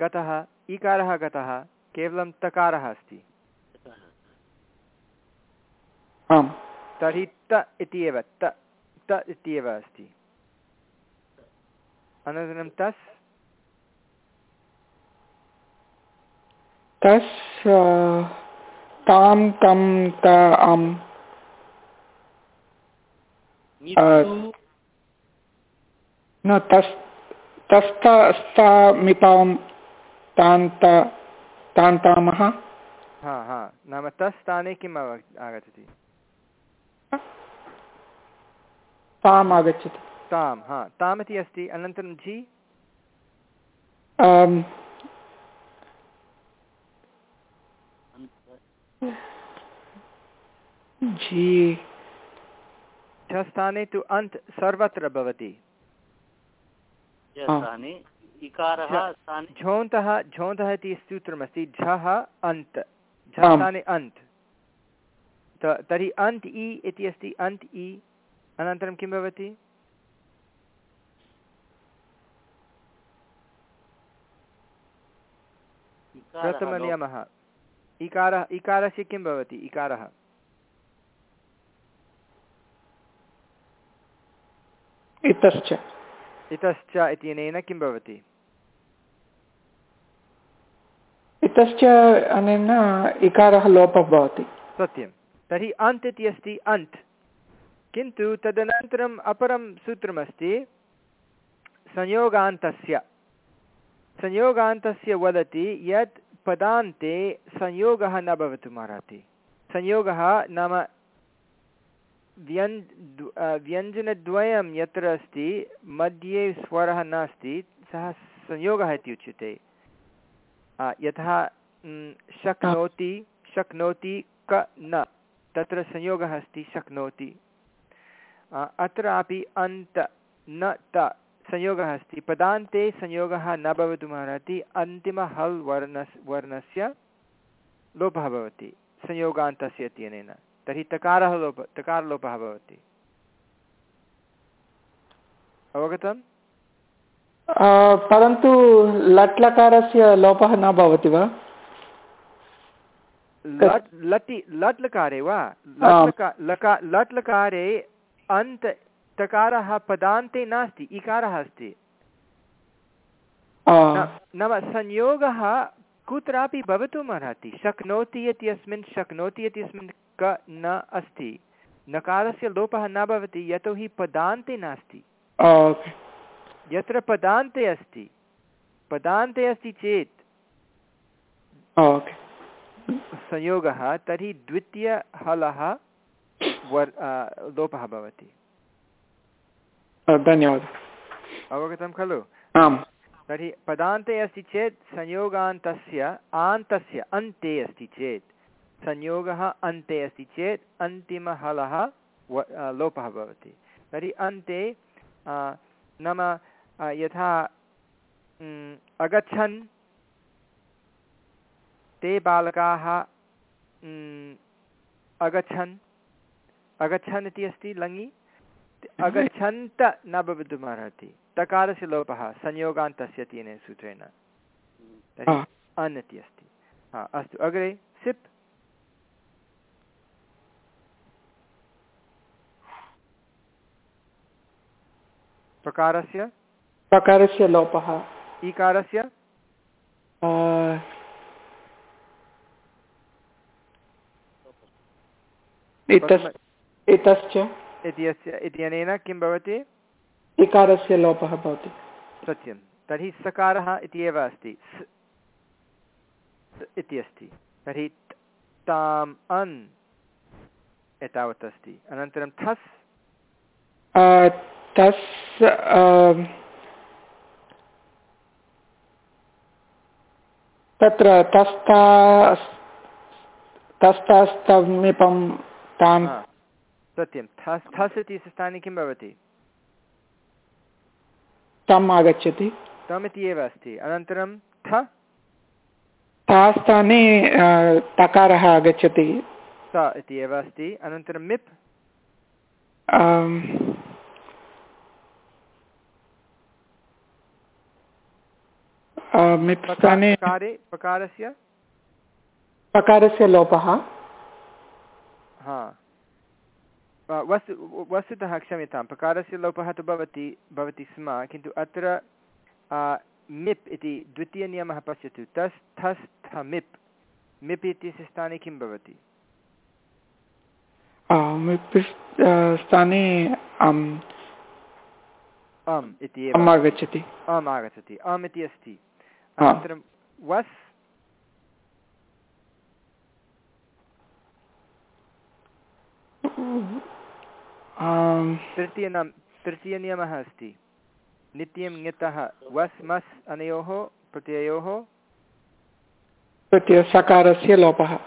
गतः ईकारः गतः केवलं तकारः अस्ति। तर्हि त इति एव त त इति एव अस्ति। अनन्तरं तस्। तस् तां तं त अम् न तस् तस्थस्थामितां तान्त तान्तामः हा हा। नाम तस्थाने किम् आगच्छति? ताम् आगच्छति। तां हा ताम् इति अस्ति अनन्तरं झि झि स्थाने तु अन्त् सर्वत्र भवति। झोन्तः झोन्तः इति सूत्रमस्ति झः अन्त्। झस्थाने अन्त्। तर्हि अन्त् इ इति अस्ति अन्त् इ। अनन्तरं किं भवति? प्रथमनियमः। इकारः इकारस्य किं भवति? इकारः। इतश्च। इतश्च इत्यनेन किं भवति? इतश्च अनेन इकारः लोपः भवति। सत्यं तर्हि अन्त् इति अस्ति अन्त्। किन्तु तदनन्तरम् अपरं सूत्रमस्ति, संयोगान्तस्य। संयोगान्तस्य वदति यत् पदान्ते संयोगः न भवितुमर्हति संयोगः नाम व्यञ् व्यञ्जनद्वयं यत्र अस्ति, मध्ये स्वरः नास्ति, सः संयोगः इति उच्यते। यथा शक्नोति शक्नोति क न। तत्र संयोगः अस्ति, शक्नोति। अत्रापि अन्त, न, त संयोगः अस्ति। पदान्ते संयोगः न भवितुमर्हति अन्तिमहल् वर्णस्, वर्णस्य लोपः भवति। संयोगान्तस्य इत्यनेन तर्हि तकारः लोप तकारलोपः भवति। अवगतम्? परन्तु लट् लकारस्य लोपः न भवति वा? लट् लटि लट् लकारे वा? लका लट् लकारे अन्त तकारः पदान्ते नास्ति इकारः अस्ति। नाम संयोगः कुत्रापि भवितुम् अर्हति शक्नोति इत्यस्मिन् शक्नोति इत्यस्मिन् क न अस्ति। नकारस्य लोपः न भवति यतोहि पदान्ते नास्ति। यत्र पदान्ते अस्ति पदान्ते अस्ति चेत् संयोगः तर्हि द्वितीयहलः वर् लोपः भवति। धन्यवादः। अवगतं खलु? आम्। तर्हि पदान्ते अस्ति चेत् संयोगान्तस्य आन्तस्य अन्ते अस्ति चेत्। संयोगः अन्ते अस्ति चेत् अन्तिमहलः लोपः भवति। तर्हि अन्ते नाम यथा अगच्छन् ते बालकाः अगच्छन् अगच्छन् इति अस्ति लङि अगच्छन्त न भवितुमर्हति तकारस्य लोपः संयोगान्तस्य तेन सूत्रेण। अन् इति अस्ति। हा अस्तु अग्रे सिप्। प्रकारस्य? प्रकारस्य लोपः। ईकारस्य? इतश्च इत्यस्य इत्यनेन किं भवति? इकारस्य लोपः भवति। सत्यं। तर्हि सकारः इति एव अस्ति। इति अस्ति। तर्हि ताम् अन् एतावत् अस्ति। अनन्तरं थस्। तस् तत्र तस्ता तस्तस्तमीपं तान्। सत्यं। थस् थस् इति स्थाने किं भवति? तम् आगच्छति। तम् इति एव अस्ति। अनन्तरं थ? स्थाने तकारः आगच्छति। स इति एव अस्ति। अनन्तरं मिप्? स्थाने पकारस्य? पकारस्य लोपः। हा। वस्तु वस्तुतः क्षम्यतां प्रकारस्य लोपः तु भवति भवति स्म किन्तु अत्र मिप् इति द्वितीयनियमः पश्यतु। तस् थस् थ मिप्। मिप् इत्यस्य स्थाने किं भवति? स्थाने आम् इति आम् आगच्छति। आम् इति अस्ति। अनन्तरं वस् तृतीयनां तृतीयनियमः अस्ति। नित्यं ङितः वस् मस् अनयोः प्रत्ययोः। सकारस्य लोपः।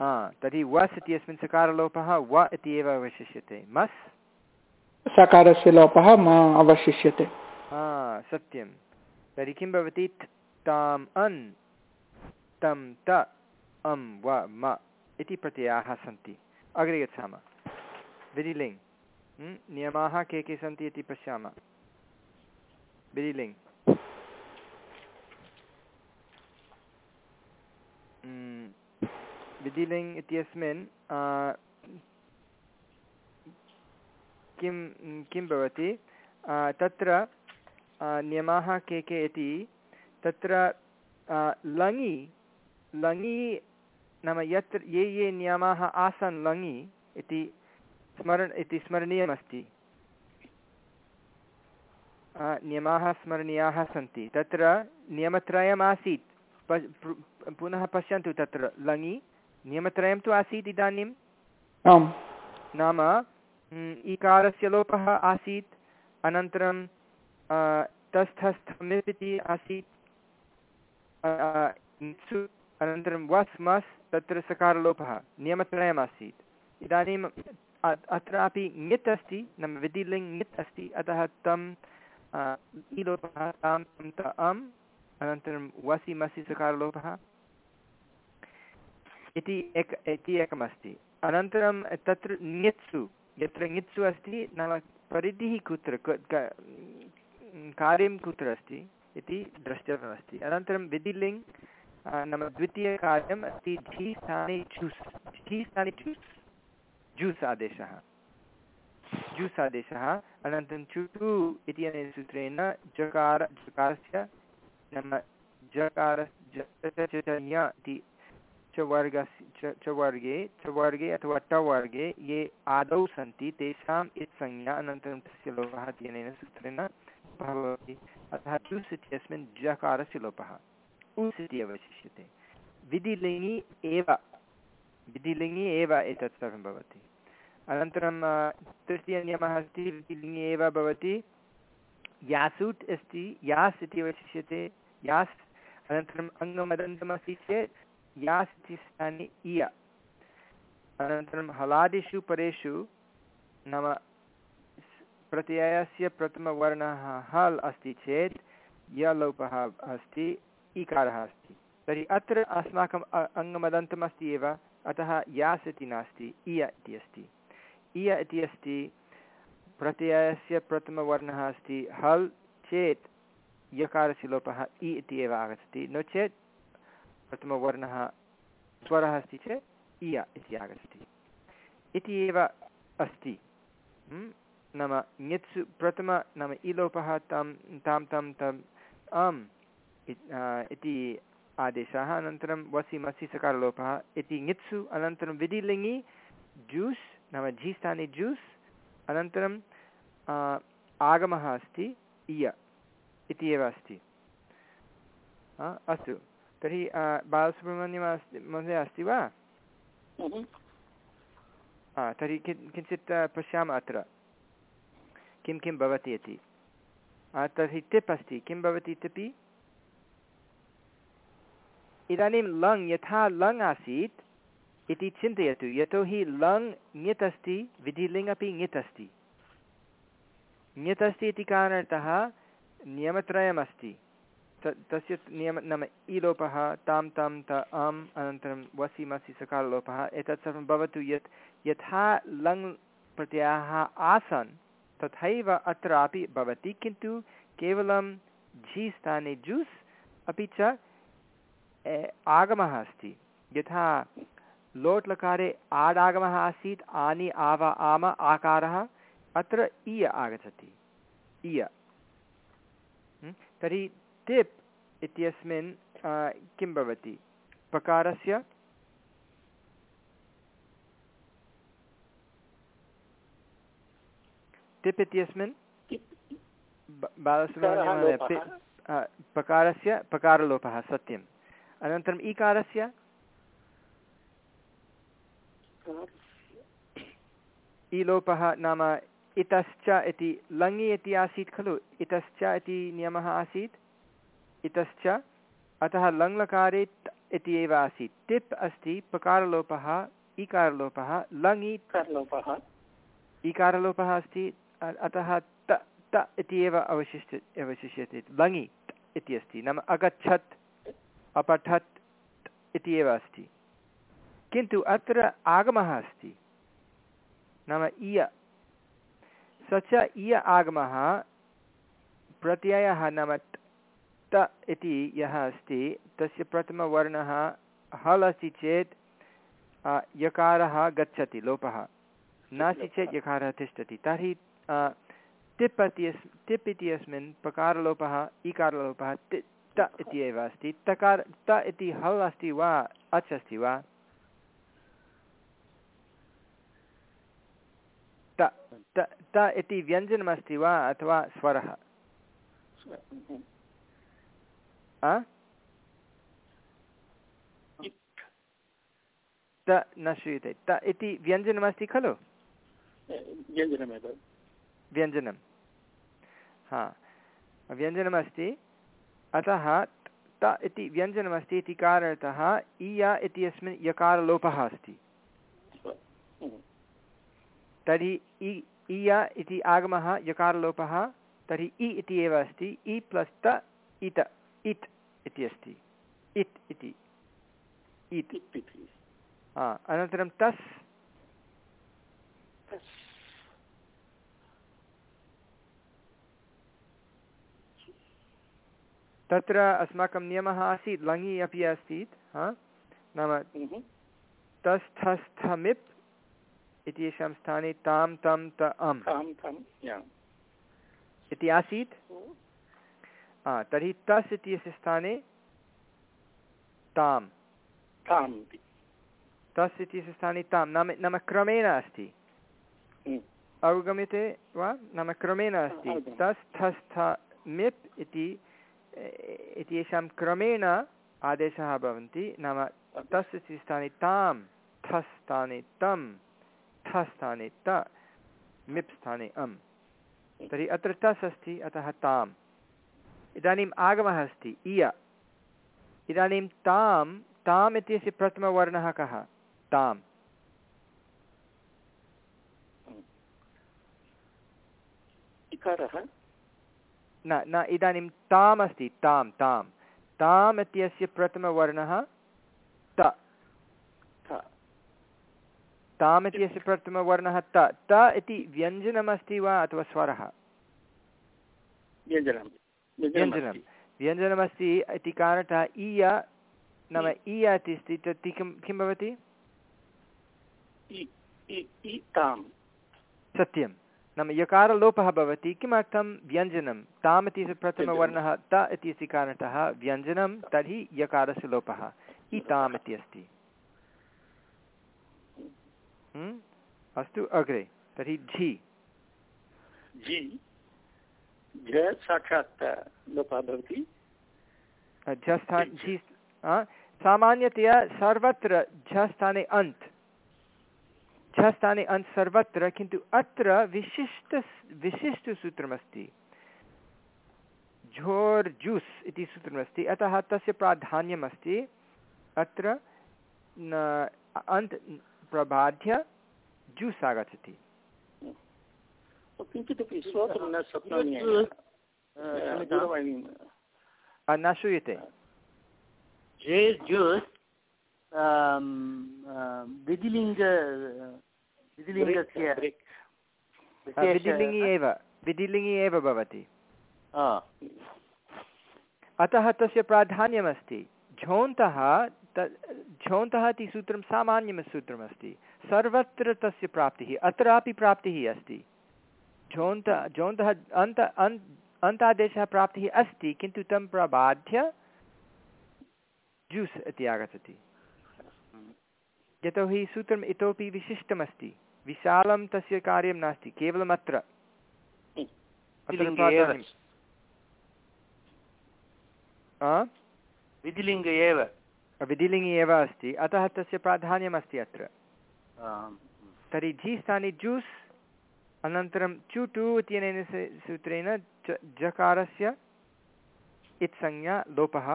हा तर्हि वस् इत्यस्मिन् सकारलोपः व इति एव अवशिष्यते। मस्? सकारस्य लोपः म अवशिष्यते। हा सत्यं। तर्हि किं भवति? ताम् अन्। तं त अं व म इति प्रत्ययाः सन्ति। अग्रे गच्छामः। विधिलिङ्ग् नियमाः के के सन्ति इति पश्यामः बिरिलिङ्ग् विधिलिङ्ग् इत्यस्मिन् किं किं भवति तत्र नियमाः के के इति तत्र लङि लङि नाम यत्र ये ये नियमाः आसन् लङि इति स्मरण इति स्मरणीयमस्ति। नियमाः स्मरणीयाः सन्ति। तत्र नियमत्रयम् आसीत् पुनः पश्यन्तु तत्र लङि। नियमत्रयं तु आसीत् इदानीम् आम्। नाम इकारस्य लोपः आसीत्। अनन्तरं तस्थस्थमित् इति आसीत् अनन्तरं वस् मस् तत्र सकारलोपः। नियमत्रयमासीत्। इदानीम् अत्रापि ङित् अस्ति, नाम विधिलिङ् ङित् अस्ति, अतः तं इलोपः तां, तं, त अम् अनन्तरं वसि, मसि, सकारलोपः इति एक, इति एकमस्ति। अनन्तरं तत्र ङित्सु, यत्र ङित्सु अस्ति, नाम परिधिः कुत्र कार्यं कुत्र अस्ति इति द्रष्टव्यमस्ति। अनन्तरं विधिलिङ् नाम द्वितीयकार्यम् अस्ति झि स्थाने झूस् झि स्थाने झूस् जूस् आदेशः जूस् आदेशः अनन्तरं चुटु इति अनेन सूत्रेण जकार, जकारस्य नाम जकार इति च वर्गस्य च वर्गे च वर्गे अथवा टवर्गे ये आदौ सन्ति तेषाम् इत्संज्ञा अनन्तरं तस्य लोपः इत्यनेन सूत्रेण भवति। अतः चुस् इत्यस्मिन् जकारस्य लोपः। उस् इति अवशिष्यते। विधिलिङि एव विधिलिङि एव एतत् सर्वं भवति। अनन्तरं तृतीयनियमः अस्ति विधिलिङि एव भवति। यासूट् अस्ति, यास् इति अवशिष्यते यास्, अनन्तरम् अङ्गमदन्तमस्ति चेत्, यास् इति स्थाने इय अनन्तरं हलादिषु परेषु नाम प्रत्ययस्य प्रथमवर्णः हल् अस्ति चेत् यलोपः अस्ति, इकारः अस्ति। तर्हि अत्र अस्माकम् अङ्गमदन्तमस्ति एव, अतः यास् इति नास्ति इय इति अस्ति। इय इति अस्ति। प्रत्ययस्य प्रथमवर्णः अस्ति हल् चेत् यकारस्य लोपः इ इति एव आगच्छति। नो चेत् प्रथमवर्णः स्वरः अस्ति चेत् इय इति आगच्छति। इति एव अस्ति। नाम ङित्सु प्रथम नाम इलोपः तं तां तं तम्, आम् इति आदेशः। अनन्तरं वसि मसि सकारलोपः इति ङित्सु अनन्तरं विधिलिङि जूस् नाम झि स्थाने जूस् अनन्तरं आगमः अस्ति इय इति एव अस्ति। अस्तु। तर्हि बालसुब्रह्मण्यम् अस्ति महोदय अस्ति वा? तर्हि किं किञ्चित् पश्यामः अत्र। किं किं भवति इति। तर्हि टिप् अस्ति। किं भवति टिपि इदानीं लङ् यथा लङ् आसीत् इति चिन्तयतु, यतोहि लङ् ङित् अस्ति विधिलिङ् अपि ङित् अस्ति इति कारणतः नियमत्रयमस्ति। तस्य नियम, नाम इलोपः, तां तां, त, आम्, अनन्तरं वसि मसि सकारलोपः एतत् सर्वं भवतु यत्, यथा लङ् प्रत्ययाः आसन्, तथैव अत्रापि भवति, किन्तु केवलं झि स्थाने जूस् अपि च आगमः अस्ति। यथा लोट् लकारे आडागमः आसीत् आनि आव आम आकारः अत्र इय आगच्छति। इय तर्हि टिप् इत्यस्मिन् किं भवति? पकारस्य टिप् इत्यस्मिन्? बालसुब्रह्मण्यं पकारस्य पकारलोपः सत्यम्। अनन्तरम् ईकारस्य? ईलोपः नाम इतश्च इति लङि इति आसीत् खलु इतश्च इति नियमः आसीत् इतश्च अतः लङ्लकारे इति एव आसीत् टिप् अस्ति पकारलोपः इकारलोपः लङि लोपः इकारलोपः अस्ति अतः त त इति एव अवशिष्य अवशिष्यते लङि इति अस्ति नाम अगच्छत् अपठत् इति एव अस्ति किन्तु अत्र आगमः अस्ति। नाम इय। स च इय आगमः प्रत्ययः नाम त इति यः अस्ति तस्य प्रथमवर्णः हल् अस्ति चेत् यकारः गच्छति लोपः। नास्ति चेत् यकारः तिष्ठति। तर्हि टिप् इति अस् टिप् इति अस्मिन् पकारलोपः इकारलोपः टि त इति एव अस्ति। तकार त इति हल् अस्ति वा अच् अस्ति वा? त इति व्यञ्जनमस्ति वा अथवा स्वरः? त न श्रूयते। त इति व्यञ्जनमस्ति खलु? व्यञ्जनं। हा। व्यञ्जनमस्ति। अतः त इति व्यञ्जनमस्ति इति कारणतः इय इत्यस्मिन् यकारलोपः अस्ति। तर्हि इ इय इति आगमः यकारलोपः तर्हि इ इति एव अस्ति इ प्लस् त इत इत् इति अस्ति। इत् इति। इत्। इति हा अनन्तरं तस्। तत्र अस्माकं नियमः आसीत् लङि अपि आसीत् हा? नाम तस्थस्थमिप् इत्येषां स्थाने तां तं त अम्। या। इति आसीत्। तर्हि तस् इत्यस्य स्थाने तां ताम् तस् इत्यस्य स्थाने तां नाम नाम क्रमेण अस्ति। अवगम्यते वा? नाम क्रमेण अस्ति। अवगम्यते। तस्थस्थ मिप् इति इत्येषां क्रमेण आदेशाः भवन्ति। नाम तस् इति स्थाने तां थस् स्थाने तं थ स्थाने त मिप् स्थाने अम् तर्हि अत्र तस् अस्ति अतः ताम्। इदानीम् आगमः अस्ति इय। इदानीं तां ताम् इत्यस्य प्रथमवर्णः कः? ताम्। न न इदानीं ताम् अस्ति तां तां ताम् इत्यस्य प्रथमवर्णः त। ताम् इत्यस्य प्रथमवर्णः त त इति व्यञ्जनमस्ति वा अथवा स्वरः? व्यञ्जनं। व्यञ्जनं। व्यञ्जनमस्ति इति कारणतः ईय नाम ईय इति अस्ति तत् किं किं भवति? सत्यं। नाम यकारलोपः भवति किमर्थं व्यञ्जनं? ताम् इति प्रथमवर्णः त इति अस्ति कारणतः व्यञ्जनं तर्हि यकारस्य लोपः। इ ताम् इति अस्ति? अस्तु अग्रे। तर्हि झि। जि झ साक्षात् लोपः भवति झस्थान् झि सामान्यतया सर्वत्र झस्थाने अन्त्। झस्थाने अन्त् सर्वत्र किन्तु अत्र विशिष्ट विशिष्टसूत्रमस्ति झोर् जूस् इति सूत्रमस्ति। अतः तस्य प्राधान्यमस्ति। अत्र अन्त् प्रबाध्य जूस् आगच्छति। किञ्चिदपि श्रोतुं न शक्नोमि श्रूयते। जेस् ज्यूस् विधिलिङ्ग विधिलिङ्गस्य विधिलिङ्गि एव विधिलिङ्गि एव भवति। अतः तस्य प्राधान्यमस्ति। झोन्तः त झोन्तः इति सूत्रं सामान्यं सूत्रमस्ति। सर्वत्र तस्य प्राप्तिः अत्रापि प्राप्तिः अस्ति। झोन्त झोन्तः अन्त अन् अन्तादेशः प्राप्तिः अस्ति किन्तु तं प्रबाध्य ज्यूस् इति आगच्छति। यतोहि सूत्रम् इतोपि विशिष्टमस्ति। विशालं तस्य कार्यं नास्ति केवलम् अत्र अत्र एव? विधिलिङ्ग एव अस्ति। अतः तस्य प्राधान्यमस्ति अत्र। तर्हि झि स्थाने जूस् अनन्तरं चु टु इत्यनेन सूत्रेण ज जकारस्य इत्संज्ञा लोपः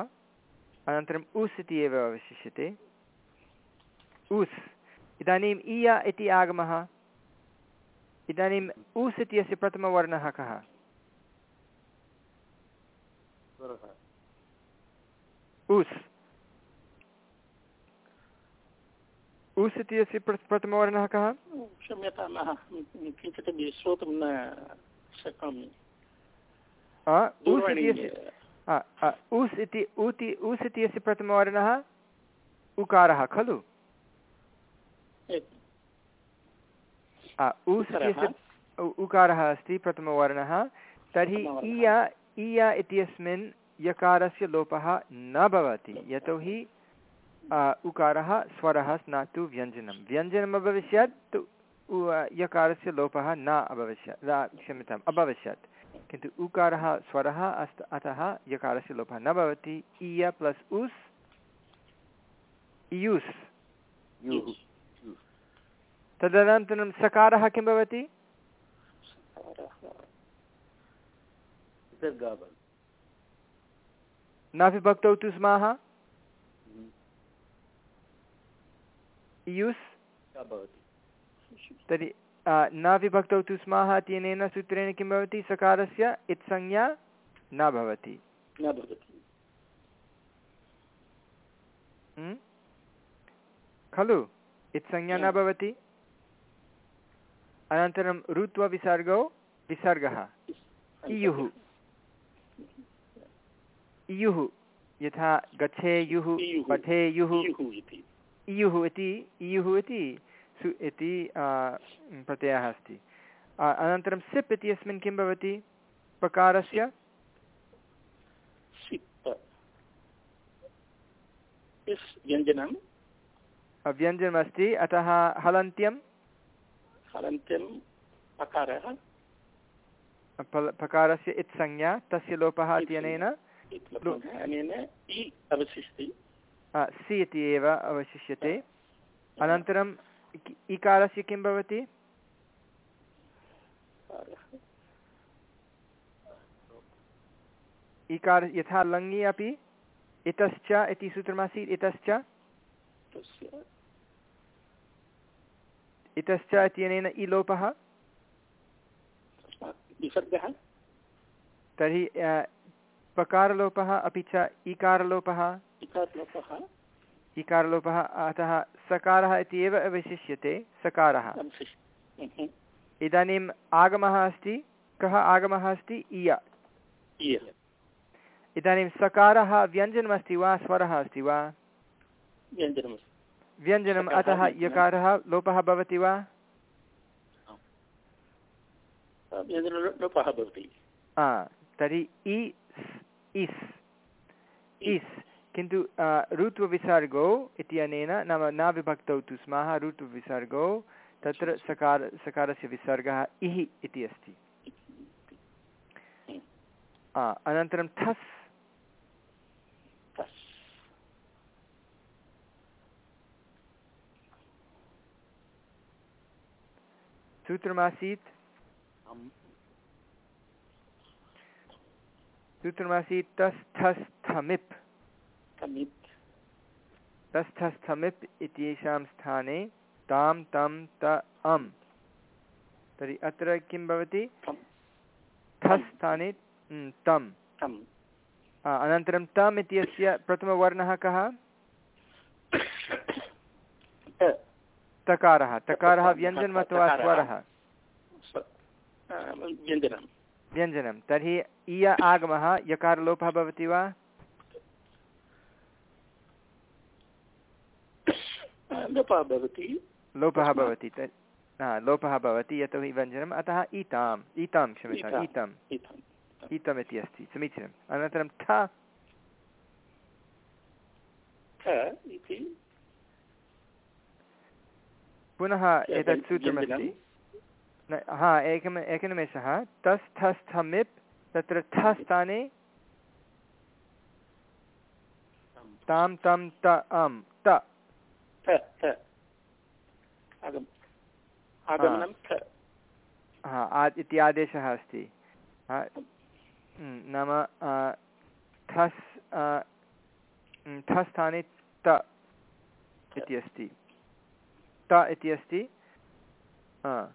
अनन्तरम् उस् इति एव अवशिष्यते। उस् इदानीम् इय इति आगमः। इदानीम् उस् इत्यस्य प्रथमवर्णः कः? उस् उस् इत्यस्य प्र प्रथमवर्णः कः क्षम्यताम् अहं किञ्चिदपि श्रोतुं न शक्नोमि उस् इति उति उस् इत्यस्य प्रथमवर्णः उकारः खलु उस् उकारः अस्ति प्रथमवर्णः तर्हि। इय इय इत्यस्मिन् यकारस्य लोपः न भवति यतोहि उकारः स्वरः न तु व्यञ्जनं। व्यञ्जनम् अभविष्यत् तु यकारस्य लोपः न अभविष्यत् क्षम्यताम् अभविष्यत्। किन्तु उकारः स्वरः अस्ति अतः यकारस्य लोपः न भवति। इय प्लस् उस् इयुस्। तदनन्तरं सकारः किं भवति? विसर्गः भवति न विभक्तौ तु स्माः? इयुस् स भवति तर्हि न विभक्तौ तु स्माः इत्यनेन सूत्रेण किं भवति? सकारस्य इत्संज्ञा न भवति। न भवति। म्? खलु? इत्संज्ञा न भवति? अनन्तरं ऋत्वविसर्गौ विसर्गः इयुः। इयुः। यथा गच्छेयुः पठेयुः। इयुः इति इयुः इति सु इति प्रत्ययः अस्ति। अनन्तरं सिप् इत्यस्मिन् किं भवति? पकारस्य व्यञ्जनं? व्यञ्जनमस्ति अतः हलन्त्यं? हलन्त्यं पकारः। पकारस्य इत्संज्ञा तस्य लोपः इत्यनेन? अनेन इ अवशिष्टि। सि इति एव अवशिष्यते। अनन्तरं कि- इकारस्य किं भवति? इकार यथा लङि अपि इतश्च इति सूत्रमासीत् इतश्च इतश्च इत्यनेन इलोपः तर्हि पकारलोपः अपि च इकारलोपः। इकारलोपः। अतः सकारः इति एव अवशिष्यते सकारः। इदानीम् आगमः अस्ति कः आगमः अस्ति? इय। इदानीं सकारः व्यञ्जनमस्ति वा स्वरः अस्ति वा? व्यञ्जनम् अतः। यकारः लोपः भवति वा? तर्हि इ इस् इस् किन्तु ऋत्वविसर्गौ इत्यनेन नाम न विभक्तौ तु स्मः ऋत्वविसर्गौ तत्र सकार सकारस्य विसर्गः इः इति अस्ति। अनन्तरं थस्। सूत्रमासीत् अम् सूत्रमासीत् तस्थस्थमिप्। इत्येषां स्थाने तां तं त अम् तर्हि अत्र किं भवति? तं थस् स्थाने म्, तं तं आ, अनन्तरं तम् इत्यस्य प्रथमवर्णः कः? तकारः। तकारः व्यञ्जनम् अथवा स्वरः? व्यञ्जनं। तर्हि इय आगमः यकारलोपः भवति वा? लोपः भवति। लोपः भवति लोपः भवति यतोहि व्यञ्जनम्। अतः ईताम् ईतां क्षम्यताम् ईताम्। ईतम्। इति अस्ति समीचीनम्। अनन्तरं थ। पुनः एतत् सूत्रमस्ति। हा एकम् एकनिमेषः। तस्थस्थमिप् तत्र थ स्थाने तां तं त अं त। हा। आ इति आदेशः अस्ति। नाम आ, थस् थस्थाने त इति अस्ति। त इति अस्ति। आ, आ,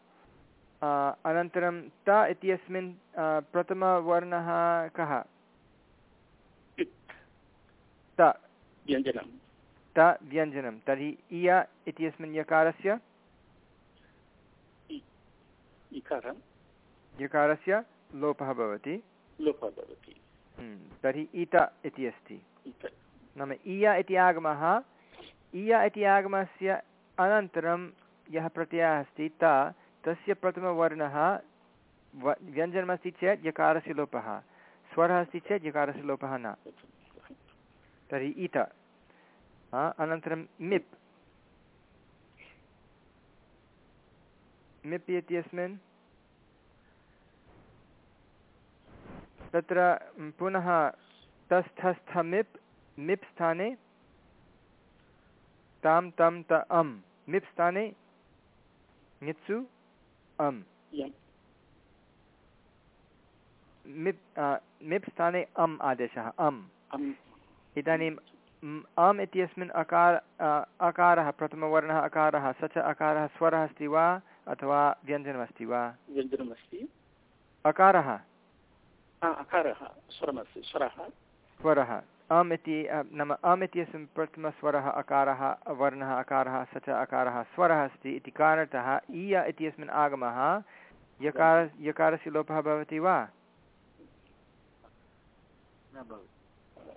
अनन्तरं त इत्यस्मिन् प्रथमवर्णः कः? त। व्यञ्जनं। त व्यञ्जनं। तर्हि इय इत्यस्मिन् यकारस्य? यकारस्य लोपः भवति। लोपः भवति। हम्म, तर्हि इत इति। अस्ति नाम इय इति आगमः। इय इति आगमस्य अनन्तरं यः प्रत्ययः अस्ति त तस्य प्रथमवर्णः व व्यञ्जनमस्ति चेत् यकारस्य लोपः। स्वरः अस्ति चेत् यकारस्य लोपः न। तर्हि इत। अनन्तरं मिप्। मिप् इत्यस्मिन्? तत्र पुनः तस्थस्थमिप्, मिप् स्थाने तां, तं, त, अम्। मिप् स्थाने ङित्सु अम्। मिप् मिप् स्थाने अम् आदेशः अम्। अम्। इदानीं म्, अम् इत्यस्मिन् अकार अकारः प्रथमवर्णः अकारः स च अकारः स्वरः अस्ति वा अथवा व्यञ्जनमस्ति वा? व्यञ्जनमस्ति। अकारः। स्वरः। अम् इति नाम अम् इत्यस्मिन् प्रथमस्वरः अकारः वर्णः अकारः स च अकारः स्वरः अस्ति इति कारणतः ईय इत्यस्मिन् आगमः यकार यकारस्य लोपः भवति वा?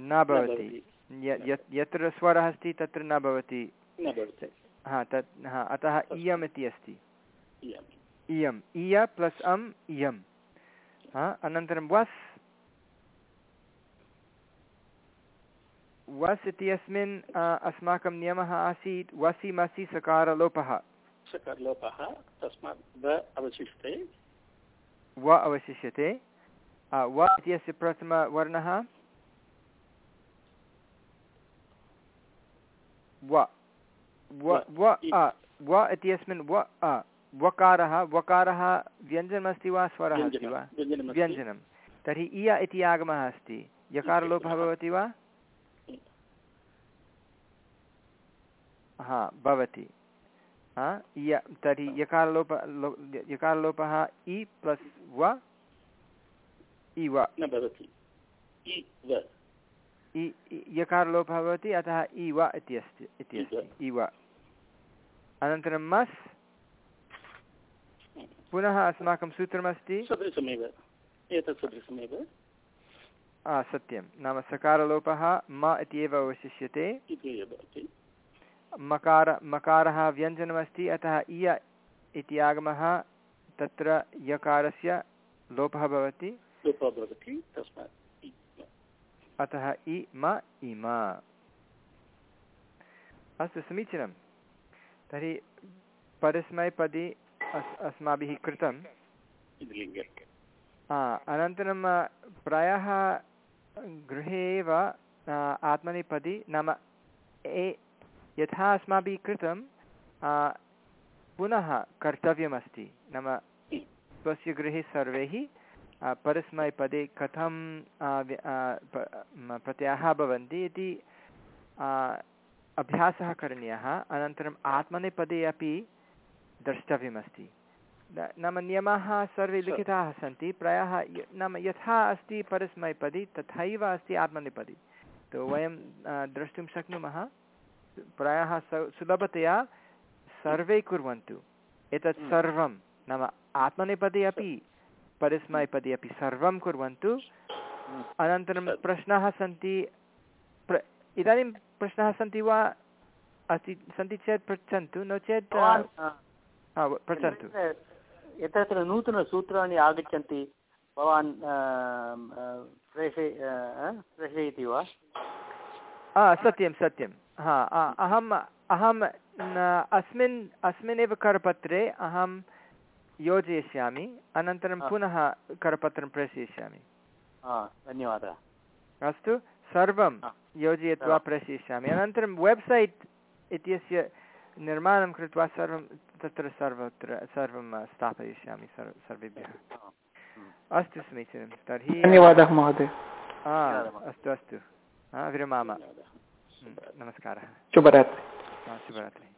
न भवति। यत्र स्वरः अस्ति तत्र न भवति। हा तत् हा अतः इयम् इति अस्ति। इयम् इयम् इय प्लस् अम् इयं हा अनन्तरं वस् वस् इत्यस्मिन् अस्माकं नियमः आसीत् वसि मसि सकारलोपः। सकारलोपः तस्मात् व अवशिष्टे। व अवशिष्यते। व इत्यस्य प्रथमवर्णः। व। व व अ। व इत्यस्मिन् व अ। वकारः वकारः व्यञ्जनमस्ति वा स्वरः अस्ति वा? व्यञ्जनं। तर्हि इय इति आगमः अस्ति। यकारलोपः भवति वा? हा भवति। हा इय तर्हि यकारलोप लो- यकारलोपः इ प्लस् व इव। न भवति। यकारलोपः भवति अतः इव इति अस्ति इति अस्ति इव। अनन्तरं मस्। पुनः अस्माकं सूत्रमस्ति। सत्यं। नाम सकारलोपः म इत्येव अवशिष्यते। मकार मकारः व्यञ्जनमस्ति अतः इय इति आगमः तत्र यकारस्य लोपः भवति। अतः इ म इम अस्तु समीचीनं। तर्हि परस्मैपदी अस् अस्माभिः हा, अनन्तरं प्रायः गृहे एव आत्मनेपदी नाम ए यथा अस्माभिः कृतं पुनः कर्तव्यमस्ति। नाम स्वस्य गृहे सर्वैः परस्मैपदे कथं व्य- प्रत्ययाः भवन्ति इति अभ्यासः करणीयः। अनन्तरम् आत्मनेपदे अपि द्रष्टव्यमस्ति। नाम नियमाः सर्वे लिखिताः सन्ति। प्रायः नाम यथा अस्ति परस्मैपदी तथैव अस्ति आत्मनेपदी। तो वयं अ, द्रष्टुं शक्नुमः। प्रायः सुलभतया सर्वे कुर्वन्तु। एतत् हम्म। सर्वं। नाम आत्मनेपदी अपि परस्मैपदी अपि सर्वं कुर्वन्तु। अनन्तरं सत्- प्रश्नाः सन्ति प्र इदानीं प्रश्नाः सन्ति वा? अस्ति सन्ति चेत् पृच्छन्तु नो चेत् पृच्छन्तु। यत्र नूतनसूत्राणि आगच्छन्ति। भवान् प्रेषय प्रेषयति वा? सत्यं सत्यं। हा अहम् अहं न- अस्मिन् अस्मिन्नेव करपत्रे अहं योजयिष्यामि अनन्तरं पुनः करपत्रं प्रेषयिष्यामि। हा, धन्यवादः। अस्तु सर्वं योजयित्वा प्रेषयिष्यामि। अनन्तरं वेब्सैट् इत्यस्य निर्माणं कृत्वा सर्वं तत्र सर्वत्र सर्वं स्थापयिष्यामि सर्व सर्वेभ्यः. अस्तु समीचीनं। तर्हि धन्यवादः महोदय। हा अस्तु अस्तु। हा विरमाम। नमस्कारः। शुभरात्रि। हा, शुभरात्रिः।